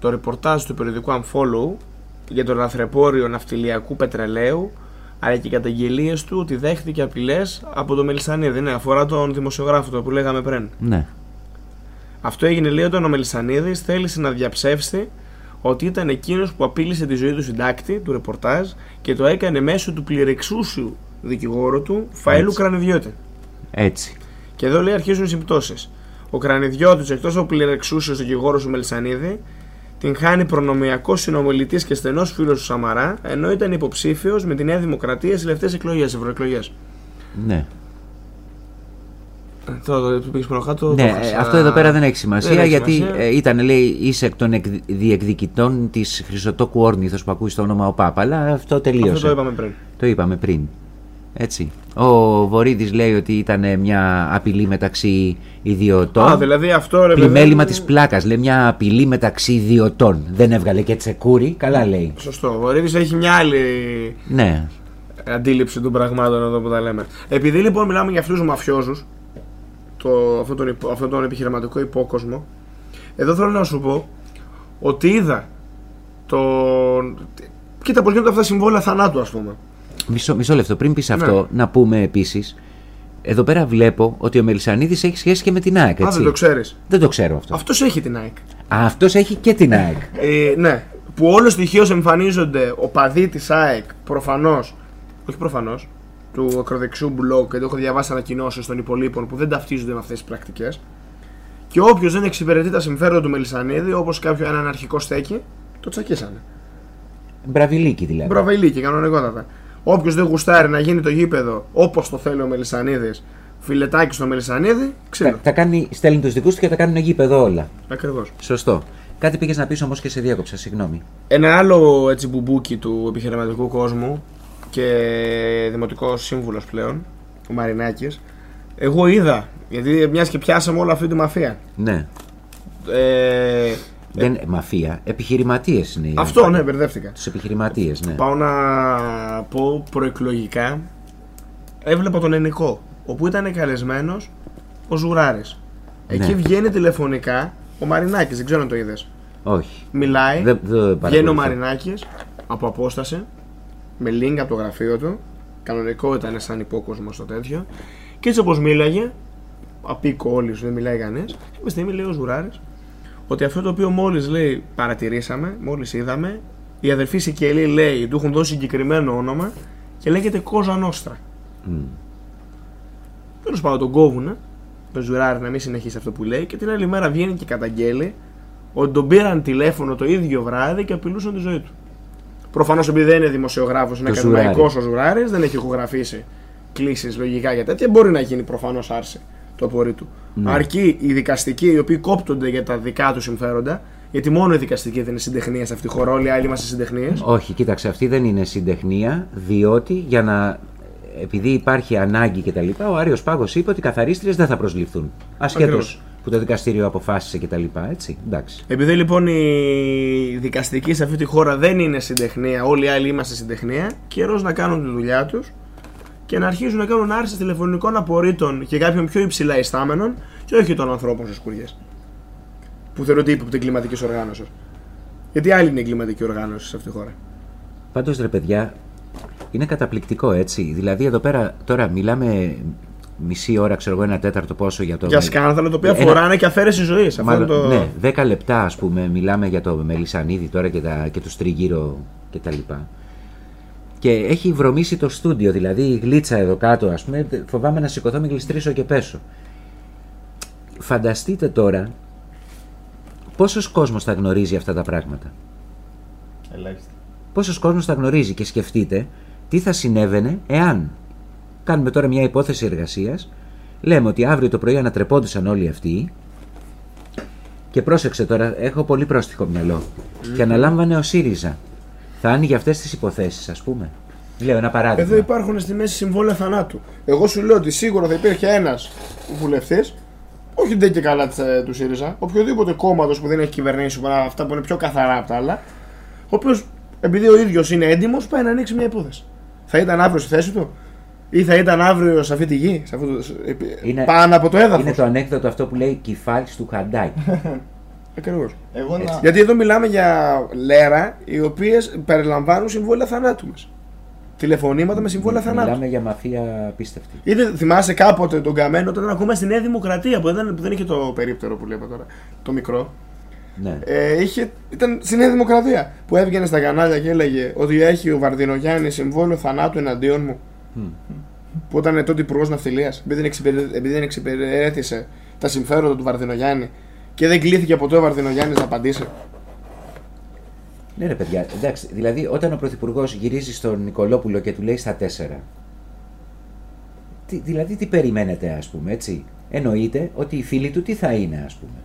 το ρεπορτάζ του περιοδικού Unfollow για το λαθρεπόριο ναυτιλιακού πετρελαίου αλλά και οι καταγγελίες του ότι δέχτηκε απειλές από τον Μελισανίδη. Ναι, αφορά τον δημοσιογράφο το που λέγαμε πριν. Ναι. Αυτό έγινε λέει όταν ο Μελισανίδης θέλησε να διαψεύσει ότι ήταν εκείνος που απείλησε τη ζωή του συντάκτη του ρεπορτάζ και το έκανε μέσω του πληρεξούσιου δικηγόρου του Φαΐλου Έτσι. Κρανιδιώτη. Έτσι. Και εδώ λέει αρχίζουν οι συμπτώσεις. Ο Κρανιδιώτης, εκτός από πληρεξούσιος δικηγόρος του Μελισανίδη, την χάνει προνομιακός συνομιλητής και στενός φίλος του Σαμαρά, ενώ ήταν υποψήφιος με τη Νέα Δημοκρατία στις τελευταίε εκλογές, ευρωεκλογές. Ναι. Τώρα το πήγε πάνω κάτω. ναι, το ε, χάσα. αυτό εδώ πέρα δεν έχει σημασία Δεν έχει γιατί σημασία. ε, ήταν, λέει, είσαι εκ των εκ- διεκδικητών της Χρυσοτόκου Όρνηθος που ακούεις το όνομα ο Πάπα. Αλλά αυτό τελείωσε. Αυτό το είπαμε πριν. Το είπαμε πριν. Έτσι. Ο Βορύδης λέει ότι ήταν μια απειλή μεταξύ ιδιωτών. Α, δηλαδή αυτό ρε παιδί Πλημέλημα μου- της πλάκας. Λέει μια απειλή μεταξύ ιδιωτών. Δεν έβγαλε και τσεκούρι. Καλά λέει. Σωστό. Ο Βορύδης έχει μια άλλη Ναι. αντίληψη των πραγμάτων εδώ που τα λέμε. Επειδή λοιπόν μιλάμε για αυτούς τους μαφιόζους, το, αυτόν, τον, υπο- αυτόν τον επιχειρηματικό υπόκοσμο, εδώ θέλω να σου πω ότι είδα τον. Κοίτα πώς γίνονται αυτά τα συμβόλαια θανάτου, ας πούμε. Μισό, μισό λεπτό. Πριν πεις αυτό, Ναι. να πούμε επίσης. Εδώ πέρα βλέπω ότι ο Μελισανίδης έχει σχέση και με την ΑΕΚ. Α, Έτσι. δεν το ξέρεις. Δεν το ξέρω αυτό. Αυτός έχει την ΑΕΚ. Αυτός έχει και την ΑΕΚ. Ε, ναι. Που όλο στοιχείως εμφανίζονται οπαδοί της ΑΕΚ προφανώς. Όχι προφανώς. Του ακροδεξιού μπλοκ και το έχω διαβάσει ανακοινώσεις των υπολείπων που δεν ταυτίζονται με αυτές τις πρακτικές. Και όποιος δεν εξυπηρετεί τα συμφέροντα του Μελισανίδη, όπως κάποιο έναν αρχικό στέκει, το τσακίσανε. Μπραβιλίκη δηλαδή. Μπραβελίκη, κανονικότατα. Όποιος δεν γουστάρει να γίνει το γήπεδο όπως το θέλει ο Μελισανίδης, φιλετάκι στο Μελισανίδη, ξύλο. Τα, τα κάνει, στέλνει τους δικούς του και τα κάνουν γήπεδο όλα. Ακριβώς. Σωστό. Κάτι πήγες να πεις όμως και σε διάκοψα, συγγνώμη. Ένα άλλο έτσι μπουμπούκι του επιχειρηματικού κόσμου και δημοτικός σύμβουλος πλέον, ο Μαρινάκης, εγώ είδα, γιατί μιας και πιάσαμε όλη αυτή τη μαφία. Ναι. Ε, Δεν, μαφία. Επιχειρηματίες είναι οι αυτό, ναι, μπερδεύτηκα. Τους επιχειρηματίες, ναι. Πάω να πω προεκλογικά, έβλεπα τον Ενικό, όπου ήταν καλεσμένος ο Ζουράρης. Εκεί Ναι. βγαίνει τηλεφωνικά ο Μαρινάκης, δεν ξέρω αν το είδες. Όχι. Μιλάει, Δεν- δεν βγαίνει ο παρακολουθώ. Μαρινάκης από απόσταση, με link από το γραφείο του. Κανονικό ήταν σαν υπόκοσμο στο τέτοιο. Και έτσι όπως μίλαγε, απίκο όλοι σου, δεν μιλάει κανείς. Κάποια στιγμή λέει ο Ζουράρης ότι αυτό το οποίο μόλις λέει παρατηρήσαμε, μόλις είδαμε, η αδερφή Σικελή λέει, του έχουν δώσει συγκεκριμένο όνομα και λέγεται Κόζα Νόστρα. Μμ. Τέλος πάντων τον κόβουνε, τον Ζουράρη να μην συνεχίσει αυτό που λέει και την άλλη μέρα βγαίνει και καταγγέλει ότι τον πήραν τηλέφωνο το ίδιο βράδυ και απειλούσαν τη ζωή του. Προφανώς επειδή δεν είναι δημοσιογράφος, είναι Το ακαδημαϊκός Ζουράρη. ο Ζουράρης, δεν έχει ηχογραφήσει κλήσεις λογικά για τέτοια. Μπορεί να γίνει προφανώς άρση του απορρήτου. Ναι. Αρκεί οι δικαστικοί οι οποίοι κόπτονται για τα δικά τους συμφέροντα, γιατί μόνο οι δικαστικοί δεν είναι συντεχνίες σε αυτή τη χώρα, όλοι οι άλλοι είμαστε συντεχνίες. Όχι, κοίταξε, αυτή δεν είναι συντεχνία, διότι για να. Επειδή υπάρχει ανάγκη κτλ., ο Άριος Πάγος είπε ότι οι καθαρίστριες δεν θα προσληφθούν. Ασχέτως Ακριβώς. Που το δικαστήριο αποφάσισε κτλ. Έτσι, εντάξει. Επειδή λοιπόν οι δικαστικοί σε αυτή τη χώρα δεν είναι συντεχνία, όλοι οι άλλοι είμαστε συντεχνία, καιρός να κάνουν τη δουλειά τους και να αρχίζουν να κάνουν άρση τηλεφωνικών απορρίτων και κάποιων πιο υψηλά ιστάμενων και όχι των ανθρώπων στις σκουριέ. Που θεωρούνται ύποπτοι κλιματική οργάνωση. Γιατί άλλη είναι η κλιματική οργάνωση σε αυτή τη χώρα. Πάντως ρε παιδιά, είναι καταπληκτικό έτσι. Δηλαδή εδώ πέρα τώρα μιλάμε μισή ώρα, ξέρω εγώ, ένα τέταρτο πόσο για το. Για σκάνδαλα τα οποία Ένα- φοράνε και αφαίρεση ζωή. Μάλλον, το... Ναι, 10 λεπτά ας πούμε μιλάμε για το Μελισανίδη τώρα και, τα, και τους τριγύρω και τα λοιπά. Και έχει βρωμίσει το στούντιο, δηλαδή η γλίτσα εδώ κάτω ας πούμε, φοβάμαι να σηκωθώ, μην γλιστρήσω και πέσω. Φανταστείτε τώρα πόσος κόσμος θα γνωρίζει αυτά τα πράγματα. Ελάχιστα. Πόσος κόσμος θα γνωρίζει και σκεφτείτε τι θα συνέβαινε εάν κάνουμε τώρα μια υπόθεση εργασίας. Λέμε ότι αύριο το πρωί ανατρεπόντουσαν όλοι αυτοί. Και πρόσεξε τώρα, έχω πολύ πρόστιχο μυαλό. Και αναλάμβανε ο ΣΥΡΙΖΑ. Θα άνοιγε αυτές τις υποθέσεις ας πούμε. Λέω ένα παράδειγμα. Εδώ υπάρχουν στη μέση συμβόλαια θανάτου. Εγώ σου λέω ότι σίγουρα θα υπήρχε ένας βουλευτής, όχι δεν και καλά της, ε, του ΣΥΡΙΖΑ, οποιοδήποτε κόμματος που δεν έχει κυβερνήσει, από αυτά που είναι πιο καθαρά από τα άλλα, ο οποίος επειδή ο ίδιος είναι έντιμος, πάει να ανοίξει μια υπόθεση. Θα ήταν αύριο στη θέση του, ή θα ήταν αύριο σε αυτή τη γη, σε αυτό το, είναι, πάνω από το έδαφος. είναι το ανέκδοτο αυτό που λέει κυφάλης του Χαντάκη Ακριβώς. Εγώ να... Γιατί εδώ μιλάμε για λέρα οι οποίες περιλαμβάνουν συμβόλαια θανάτου μας. Τηλεφωνήματα με συμβόλαια θανάτου. μιλάμε για μαφία απίστευτη Είτε θυμάσαι κάποτε τον Καμένο όταν ήταν ακόμα στη Νέα Δημοκρατία που δεν, που δεν είχε το περίπτερο που λέμε τώρα, το μικρό. ναι. Ε, είχε, ήταν στη Νέα Δημοκρατία που έβγαινε στα κανάλια και έλεγε ότι έχει ο Βαρδινογιάννης συμβόλαιο θανάτου εναντίον μου. Που ήταν τότε υπουργός ναυτιλίας. Επειδή, δεν εξυπηρε- επειδή δεν εξυπηρέτησε τα συμφέροντα του Βαρδινογιάννη και δεν κλείθηκε ποτέ ο Βαρδινογιάννης να απαντήσει. Ναι, ρε παιδιά, εντάξει. Δηλαδή, όταν ο Πρωθυπουργός γυρίζει στον Νικολόπουλο και του λέει στα τέσσερα. Τι, δηλαδή, τι περιμένετε, ας πούμε, έτσι; Εννοείται ότι οι φίλοι του τι θα είναι, ας πούμε;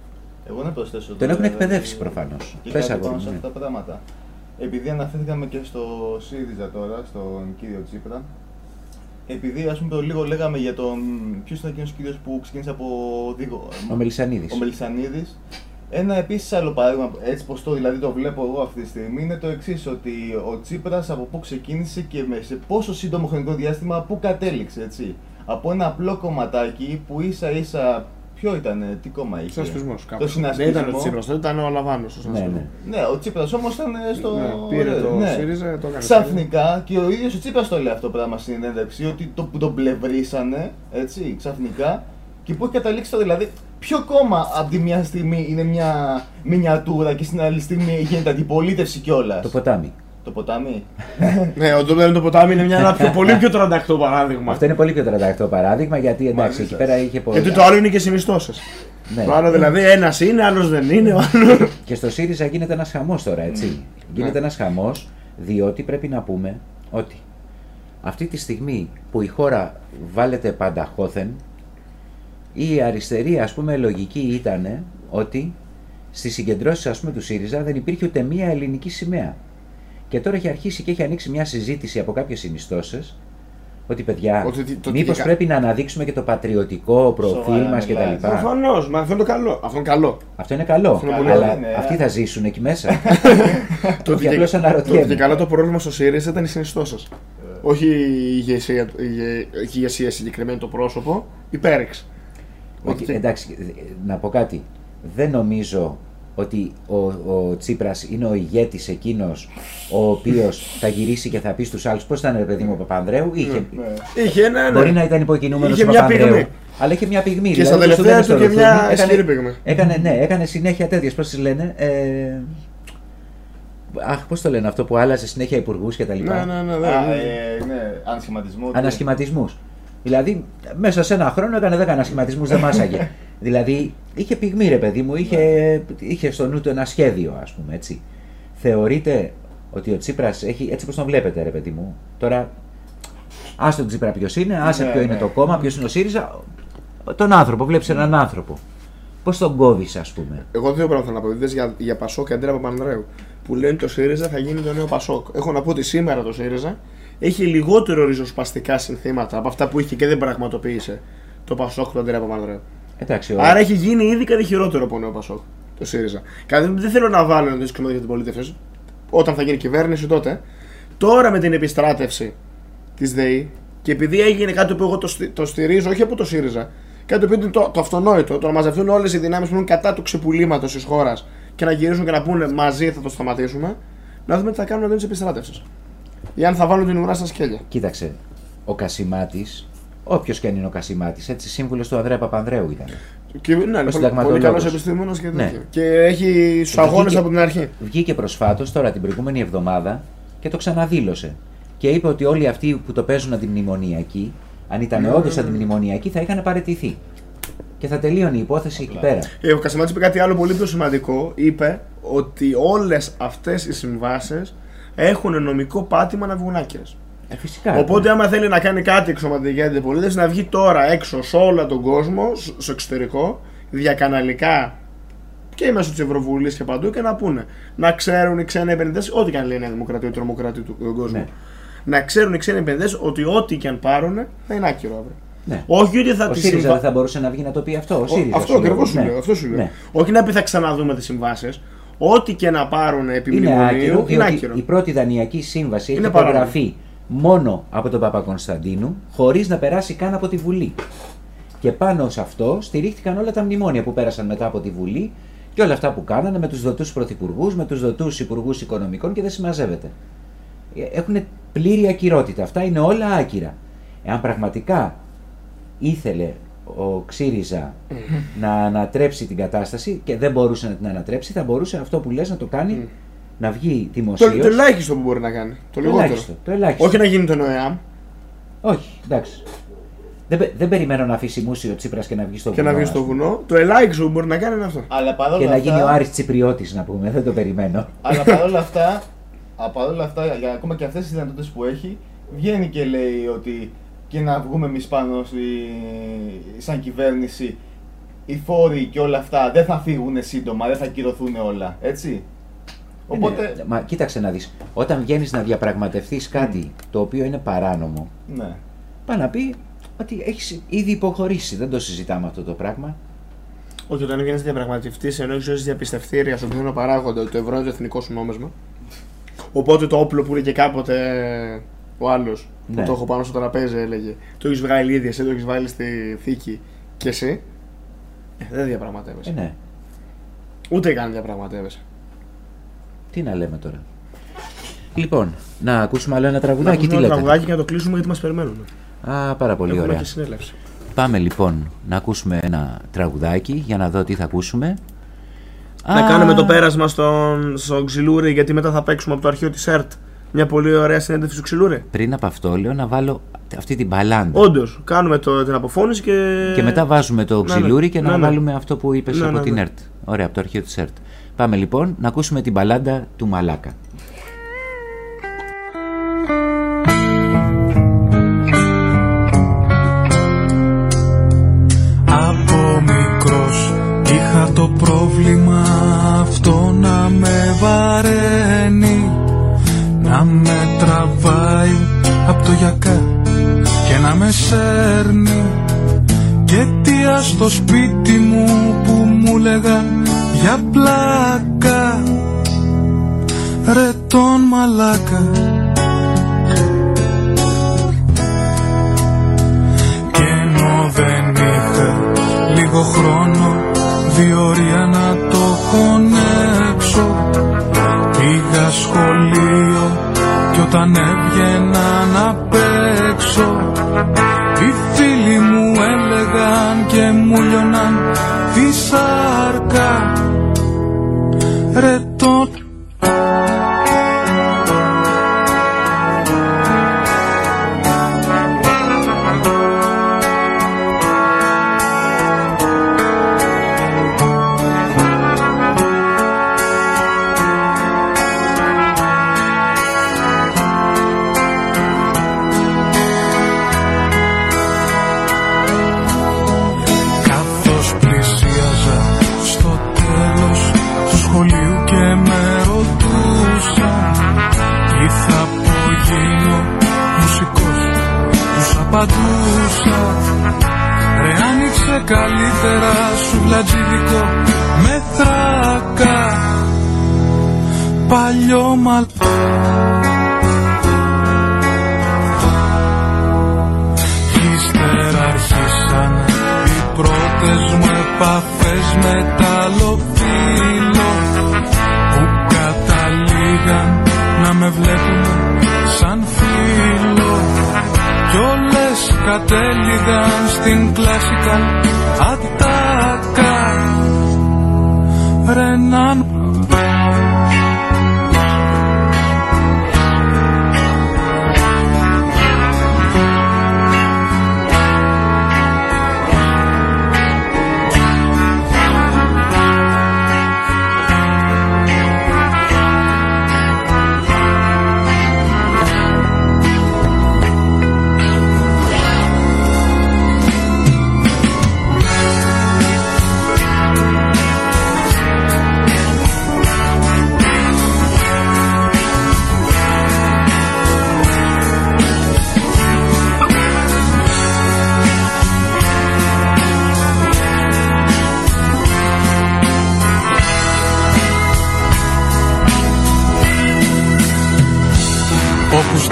Εγώ να προσθέσω. Τον τώρα, έχουν δηλαδή, εκπαιδεύσει προφανώς. Και Πες, κάτι αγόρι πάνω μου, σε ναι. αυτά τα πράγματα. Επειδή αναφερθήκαμε και στο ΣΥΡΙΖΑ τώρα, στον κύριο Τσίπρα, επειδή ας πούμε το λίγο λέγαμε για τον. Ποιος ήταν εκείνος ο κύριος που ξεκίνησε από. Δίγο, Ο Μελισανίδης. ο Μελισανίδης. Ένα επίσης άλλο παράδειγμα, έτσι πως το δηλαδή το βλέπω εγώ αυτή τη στιγμή, είναι το εξής: Ότι ο Τσίπρας από πού ξεκίνησε και με σε πόσο σύντομο χρονικό διάστημα πού κατέληξε, έτσι. Από ένα απλό κομματάκι που ίσα ίσα. Ποιο ήταν, τι κόμμα είχε; Συνασπισμό. Το συνασπισμό. Δεν ήταν ο Τσίπρας, τότε ήταν ο Αλαβάνος. Ναι, ναι. Ναι, ο Τσίπρας όμως ήταν στο. Ναι, πήρε το ναι. ΣΥΡΙΖΑ, το έκανε. Ξαφνικά και ο ίδιος ο Τσίπρας το λέει αυτό το πράγμα στην συνέντευξη, ότι το, που τον πλευρίσανε, έτσι, ξαφνικά, και που έχει καταλήξει το δηλαδή. Ποιο κόμμα από τη μια στιγμή είναι μια μινιατούρα και στην άλλη στιγμή γίνεται αντιπολίτευση κιόλας; Το ποτάμι. Το ποτάμι; Ναι, ο Ντόμπερ το ποτάμι είναι μια, ένα πιο, πολύ πιο τραντακτό παράδειγμα. Αυτό είναι πολύ πιο τραντακτό παράδειγμα γιατί εντάξει, Μαζί εκεί σας. πέρα είχε πολύ. Γιατί το άλλο είναι και συνιστώσεις. Ναι. Το άλλο δηλαδή ένας είναι, άλλος δεν είναι. Ο άλλο... Και στο ΣΥΡΙΖΑ γίνεται ένας χαμός τώρα, έτσι. Ναι. Γίνεται ένας χαμός διότι πρέπει να πούμε ότι αυτή τη στιγμή που η χώρα βάλετε πανταχώθεν, η αριστερή ας πούμε λογική ήταν ότι στις συγκεντρώσεις ας πούμε του ΣΥΡΙΖΑ δεν υπήρχε ούτε μία ελληνική σημαία. Και τώρα έχει αρχίσει και έχει ανοίξει μια συζήτηση από κάποιες συνιστώσεις ότι παιδιά, Ότι τι- το τι μήπως κα- πρέπει να αναδείξουμε και το πατριωτικό προφίλ Σοβαρά μας μιλάς. κτλ. Προφανώς, μα αυτό είναι το καλό. Αυτό είναι καλό. Αυτό είναι καλό, είναι πολύ αλλά ωραίο. αυτοί θα ζήσουν εκεί μέσα. Το Όχι, ότι απλώς και- αναρωτιέμαι. το ότι και καλά το πρόβλημα στο ΣΥΡΙΖΑ ήταν οι συνιστώσεις. Όχι η ηγεσία, η ηγε- η ηγεσία συγκεκριμένη το πρόσωπο, η πέριξ. Όχι, Ότι- εντάξει, να πω κάτι. Δεν νομίζω ότι ο, ο Τσίπρας είναι ο ηγέτης εκείνος ο οποίος θα γυρίσει και θα πει στους άλλους πώς ήταν ρε παιδί μου ο Παπανδρέου. Είχε, Είχε ένα. ναι. Μπορεί να ήταν υποκινούμενος Είχε ο μια Παπανδρέου. πυγμή. Αλλά είχε μια πυγμή. Και στα δηλαδή, το τελευταία σου του λένε και στο μια Ρουθούνι, ισχυρή έκανε, πυγμή. έκανε, ναι, έκανε συνέχεια τέτοιες, πώς τις λένε, ε, αχ, πώς το λένε αυτό που άλλαζε συνέχεια υπουργούς και τα λοιπά. Ναι, ναι, ναι. ναι, Α, ναι. ε, ναι, ανασχηματισμό. Ανασχηματισμούς. Δηλαδή, μέσα σε ένα χρόνο έκανε 10 ανασχηματισμούς, δεν μάσαγε. Δηλαδή, είχε πυγμή, ρε παιδί μου, είχε, είχε στο νου του ένα σχέδιο, ας πούμε έτσι. Θεωρείτε ότι ο Τσίπρας έχει, έτσι όπως τον βλέπετε, ρε παιδί μου, τώρα. Άσε τον Τσίπρα ποιος είναι, άσε Ναι, ποιο είναι ναι. το κόμμα, ποιος είναι ο ΣΥΡΙΖΑ. Τον άνθρωπο, βλέπεις έναν άνθρωπο. Πώς τον κόβεις, ας πούμε; Εγώ δύο πράγματα θέλω να πω. Είδες για, για Πασόκ και Αντρέα Παπανδρέου. Που λένε το ΣΥΡΙΖΑ θα γίνει το νέο Πασόκ. Έχω να πω ότι σήμερα το ΣΥΡΙΖΑ έχει λιγότερο ριζοσπαστικά συνθήματα από αυτά που είχε και δεν πραγματοποίησε το Πασόκ του Αντρέα Παπανδρέου. Εντάξει, ο... Άρα έχει γίνει ήδη κάτι χειρότερο από νέο Πασόκ το ΣΥΡΙΖΑ. Κάτι δεν θέλω να βάλω να δύσκολο για την πολίτευση. Όταν θα γίνει κυβέρνηση τότε. Τώρα με την επιστράτευση της ΔΕΗ Και επειδή έγινε κάτι που εγώ το, στι- το στηρίζω, όχι από το ΣΥΡΙΖΑ, κάτι το οποίο είναι το, το αυτονόητο, το να μαζευτούν όλες οι δυνάμεις που είναι κατά του ξεπουλήματος της χώρας και να γυρίσουν και να πούνε μαζί θα το σταματήσουμε, να δούμε τι θα κάνουν με τις επιστράτευσει. Ή αν θα βάλουν την ουρά στα σκέλια. Κοίταξε, ο Κασιμάτης, όποιος και αν είναι ο Κασιμάτης, έτσι σύμβουλος του Ανδρέα Παπανδρέου ήταν. Και, ναι, είναι πολύ, συνταγματολόγος. πολύ καλός επιστήμονας και, Ναι. τέτοιο. και έχει στου αγώνε Βγήκε- από την αρχή. Βγήκε προσφάτως τώρα την προηγούμενη εβδομάδα και το ξαναδήλωσε. Και είπε ότι όλοι αυτοί που το παίζουν αντιμνημονιακοί, αν ήταν Ναι. όντως αντιμνημονιακοί, θα είχαν παραιτηθεί. Και θα τελείωνε η υπόθεση εκεί πέρα. Ε, Ο Κασιμάτης είπε κάτι άλλο πολύ πιο σημαντικό. Είπε ότι όλες αυτές οι συμβάσεις έχουν νομικό πάτημα να βγουν άκυρες. Ε, φυσικά. Οπότε, άμα θέλει να κάνει κάτι εξωματική αντιπολίτευση, να βγει τώρα έξω σε όλο τον κόσμο, σ- στο εξωτερικό, διακαναλικά και μέσω της Ευρωβουλής και παντού και να πούνε. Να ξέρουν οι ξένοι επενδυτές, ό,τι και αν λέει η Νέα Δημοκρατία, η τρομοκρατία του του κόσμου. Ναι. Να ξέρουν οι ξένοι επενδυτές ότι ό,τι και αν πάρουν θα είναι άκυρο αύριο. Ναι. Όχι ότι θα Ο τη ΣΥΡΙΖΑ συμβα- δεν θα μπορούσε να βγει να το πει αυτό. Ο Ο- ΣΥΡΙΖΑ, αυτό σου λέω. ακριβώς σου Ναι. λέω. Αυτό σου λέω. Ναι. Όχι να πει θα ξαναδούμε τις συμβάσεις. Ό,τι και να πάρουν επί Είναι μνημονίου άκυρο, είναι διότι άκυρο. η πρώτη δανειακή σύμβαση έχει Είναι παράνομο. υπογραφεί μόνο από τον Παπα-Κωνσταντίνου, χωρίς να περάσει καν από τη Βουλή. Και πάνω σε αυτό στηρίχτηκαν όλα τα μνημόνια που πέρασαν μετά από τη Βουλή και όλα αυτά που κάνανε με τους δοτούς πρωθυπουργούς, με τους δοτούς υπουργούς οικονομικών και δεν συμμαζεύεται. Έχουν πλήρη ακυρότητα. Αυτά είναι όλα άκυρα. Εάν πραγματικά ήθελε ο Ξύριζα να ανατρέψει την κατάσταση και δεν μπορούσε να την ανατρέψει, θα μπορούσε αυτό που λες να το κάνει να βγει Το, δημοσίως. το ελάχιστο που μπορεί να κάνει. Το, Το λιγότερο. ελάχιστο, το ελάχιστο. Όχι να γίνει τον ΟΕΑΜ Όχι, εντάξει. Δεν, πε- δεν περιμένω να αφήσει μουσι ο Τσίπρας και να βγει στο και βουνό. να βγει ας στο πούμε. βουνό. Το ελάχιστο που μπορεί να κάνει είναι αυτό. Αλλά παρόλα Και να αυτά, γίνει ο Άρης Τσιπριώτης να πούμε, δεν το περιμένω. Αλλά παρόλα αυτά, α, παρόλα αυτά, για, ακόμα και αυτές τις δυνατότητες που έχει, βγαίνει και λέει ότι και να βγούμε εμείς πάνω στη, σαν κυβέρνηση, οι φόροι και όλα αυτά δεν θα φύγουν σύντομα, δεν θα κυρωθούν όλα. Έτσι. Οπότε. Είναι- μα κοίταξε να δεις, όταν βγαίνεις να διαπραγματευτείς κάτι το οποίο είναι παράνομο, Ναι. πάει να πει ότι έχεις ήδη υποχωρήσει, δεν το συζητάμε αυτό το πράγμα. Όχι, όταν βγαίνεις διαπραγματευτή, ενώ έχεις ω διαπιστευτήρια στον πιθανό παράγοντα ότι το ευρώ είναι το εθνικό σου νόμισμα. Οπότε το όπλο που είναι και κάποτε ο άλλος που Ναι. το έχω πάνω στο τραπέζι έλεγε Το έχεις βγάλει ήδη, εσύ το έχεις βάλει στη θήκη και εσύ. Ε, δεν διαπραγματεύεσαι. Ε, ναι. Ούτε καν διαπραγματεύεσαι. Τι να λέμε τώρα. Λοιπόν, να ακούσουμε άλλο ένα Να τραγουδάκι. Τι ακούσουμε ένα λέτε; τραγουδάκι και να το κλείσουμε γιατί μας περιμένουν. Α, πάρα πολύ Έχουμε ωραία. και συνέλευση. Πάμε λοιπόν να ακούσουμε ένα τραγουδάκι για να δω τι θα ακούσουμε. Να κάνουμε το πέρασμα στον, στο Ξυλούρι γιατί μετά θα παίξουμε από το αρχείο της ΕΡΤ. Μια πολύ ωραία συνέντευξη του Ξυλούρι. Πριν από αυτό λέω να βάλω αυτή την μπαλάντα. Όντως, κάνουμε το, την αποφώνηση και. Και μετά βάζουμε το Ναι, ναι. ξυλούρι και να Ναι, ναι. βάλουμε αυτό που είπες Ναι, από ναι, την ναι. ΕΡΤ. Ωραία, από το αρχείο της ΕΡΤ. Πάμε λοιπόν να ακούσουμε την μπαλάντα του Μαλάκα. Από μικρός είχα το πρόβλημα αυτό να με βαραίνει Να με τραβάει από το γιακά και να με σέρνει Και αιτία στο σπίτι μου που μου λέγαν για πλάκα Ρε τον μαλάκα. Και ενώ δεν είχα λίγο χρόνο διορία να το χωνέψω. Πήγα σχολείο κι όταν έβγαινα να παίξω. Οι φίλοι μου έλεγαν και μου λιώναν τη σάρκα Ρε καλύτερα σου βλατζίδικο με θράκα παλιό μαλ... Ύστερα αρχίσαν οι πρώτες μου επαφές με τα λοφύλλο που καταλήγαν να με βλέπουν. Κατέληγαν στην κλασικά ατάκα Ρενάν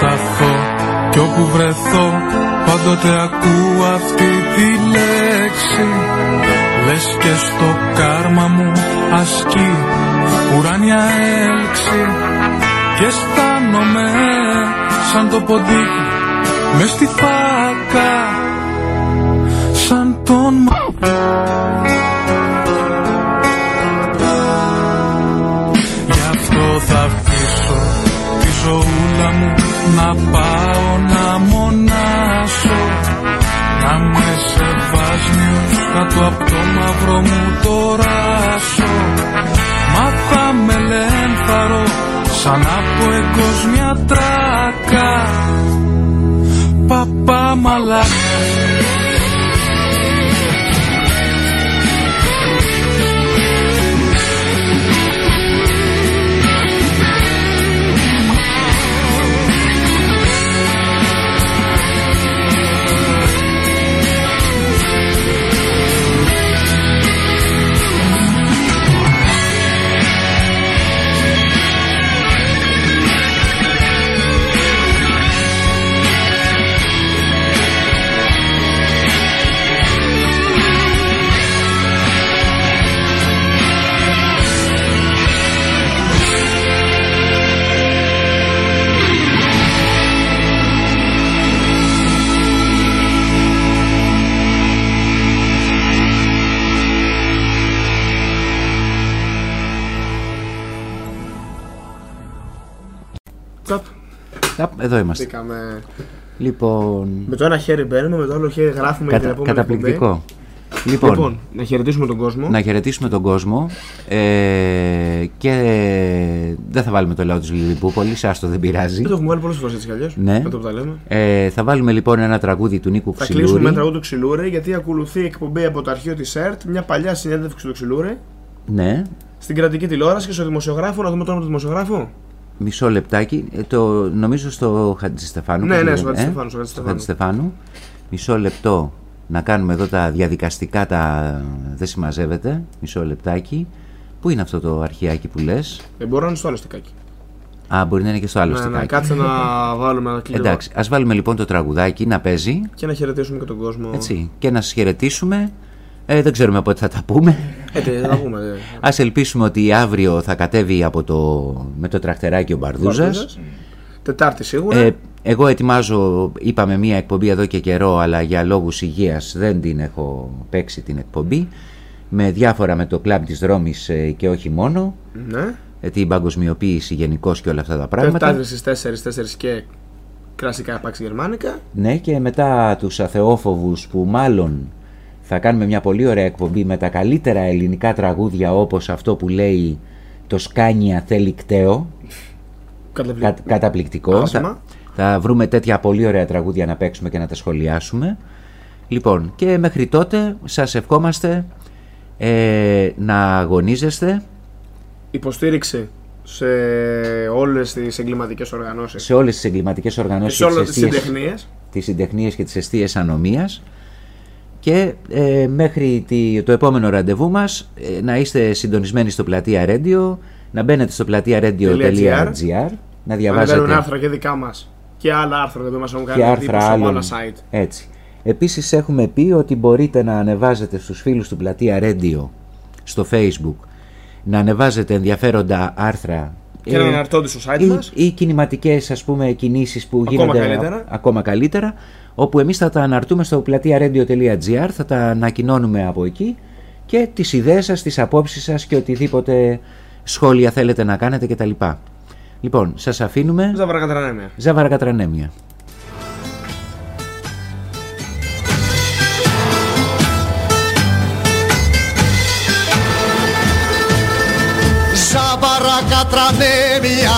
σταθώ κι όπου βρεθώ Πάντοτε ακούω αυτή τη λέξη. Λες και στο κάρμα μου ασκεί ουράνια έλξη. Και αισθάνομαι σαν το ποντίκι μες στη φάκα να πάω να μονάσω. Να με σε βάσμιος κάτω από το μαύρο μου το ράσο. Μα θα με λένθαρω σαν από εγκόσμια τράκα. Παπά μαλάκα Εδώ είμαστε. Μπήκαμε. Λοιπόν, Με το ένα χέρι μπαίνουμε, με το άλλο χέρι γράφουμε για την κατα, επόμενη καταπληκτικό. εκπομπή. Λοιπόν, Λοιπόν, να χαιρετήσουμε τον κόσμο. να χαιρετήσουμε τον κόσμο ε, και δεν θα βάλουμε το λαό της Λιλιπούπολης, άστο δεν πειράζει. Δεν το έχουμε βάλει πολλές φορές έτσι κι αλλιώς. Ναι. Με το που τα λέμε. Ε, θα βάλουμε λοιπόν ένα τραγούδι του Νίκου Θα κλείσουμε με Ξυλούρη. ένα τραγούδι του Ξυλούρη γιατί ακολουθεί εκπομπή από το αρχείο της ΕΡΤ, μια παλιά συνέντευξη του Ξυλούρη Ναι, στην κρατική τηλεόραση και στο δημοσιογράφο. Να δούμε το όνομα του δημοσιογράφου. Μισό λεπτάκι. Ε, το, νομίζω στο Χατζηστεφάνου. Ναι, πώς ναι, λέγεται, στο ε; Χατζηστεφάνου, στο Στο Χατζηστεφάνου. Χατζηστεφάνου. Μισό λεπτό να κάνουμε εδώ τα διαδικαστικά τα δεν συμμαζεύεται. Μισό λεπτάκι. Πού είναι αυτό το αρχιάκι που λες; Δεν μπορώ να είναι στο άλλο στικάκι. Α, μπορεί να είναι και στο άλλο Ναι, ναι, στικάκι. κάτσε να βάλουμε ένα κλειδί. Εντάξει, ας βάλουμε λοιπόν το τραγουδάκι να παίζει Και να χαιρετήσουμε και τον κόσμο. έτσι, και να σας χαιρετήσουμε. Ε, δεν ξέρουμε πότε θα τα πούμε. Ε, τι, θα τα πούμε. ε. Ας ελπίσουμε ότι αύριο θα κατέβει από το, με το τρακτεράκι ο Μπαρδούζας. Μπαρδούζας. Τετάρτη σίγουρα. Ε, εγώ ετοιμάζω, είπαμε μία εκπομπή εδώ και καιρό, αλλά για λόγους υγείας δεν την έχω παίξει την εκπομπή. Με διάφορα με το κλαμπ της δρόμης ε, και όχι μόνο. ναι. ε, την παγκοσμιοποίηση γενικώς και όλα αυτά τα πράγματα. Τετάρτη στις 4, 4 και κλασικά πάξι γερμανικά. Ναι, και μετά τους αθεόφοβους που μάλλον θα κάνουμε μια πολύ ωραία εκπομπή με τα καλύτερα ελληνικά τραγούδια όπως αυτό που λέει το Σκάνια θέλει κταίο. Καταπληκτικό. Κα, καταπληκτικό. Άσχημα. Θα, θα βρούμε τέτοια πολύ ωραία τραγούδια να παίξουμε και να τα σχολιάσουμε. Λοιπόν, και μέχρι τότε σας ευχόμαστε ε, να αγωνίζεστε Υποστήριξη σε όλες τις εγκληματικές οργανώσεις. σε όλες τις εγκληματικές Και οργανώσεις σε και τις όλε τις αιστείες- συντεχνίες. τις συντεχνίες και τις αιστείες ανομίας και ε, μέχρι τη- το επόμενο ραντεβού μας ε, να είστε συντονισμένοι στο πλατεία Radio να μπαίνετε στο πλατεία radio.gr να Να διαβάζετε μπαίνουν άρθρα και δικά μας. Και άλλα άρθρα που μας έχουν κάνει και εντύπωση άρθρα από άλλων άλλα site. έτσι Επίσης έχουμε πει ότι μπορείτε να ανεβάζετε στους φίλους του Πλατεία Radio στο Facebook να ανεβάζετε ενδιαφέροντα άρθρα Και να αναρτώνται στο site ή, μας. ή κινηματικές ας πούμε κινήσεις που Ακόμα γίνονται καλύτερα. ακόμα καλύτερα όπου εμείς θα τα αναρτούμε στο πλατεία-radio.gr θα τα ανακοινώνουμε από εκεί και τις ιδέες σας, τις απόψεις σας και οτιδήποτε σχόλια θέλετε να κάνετε κτλ. Λοιπόν, σας αφήνουμε Ζαβαρακατρανέμια. Ζαβαρακατρανέμια. Ζάβαρα κατρανέμια,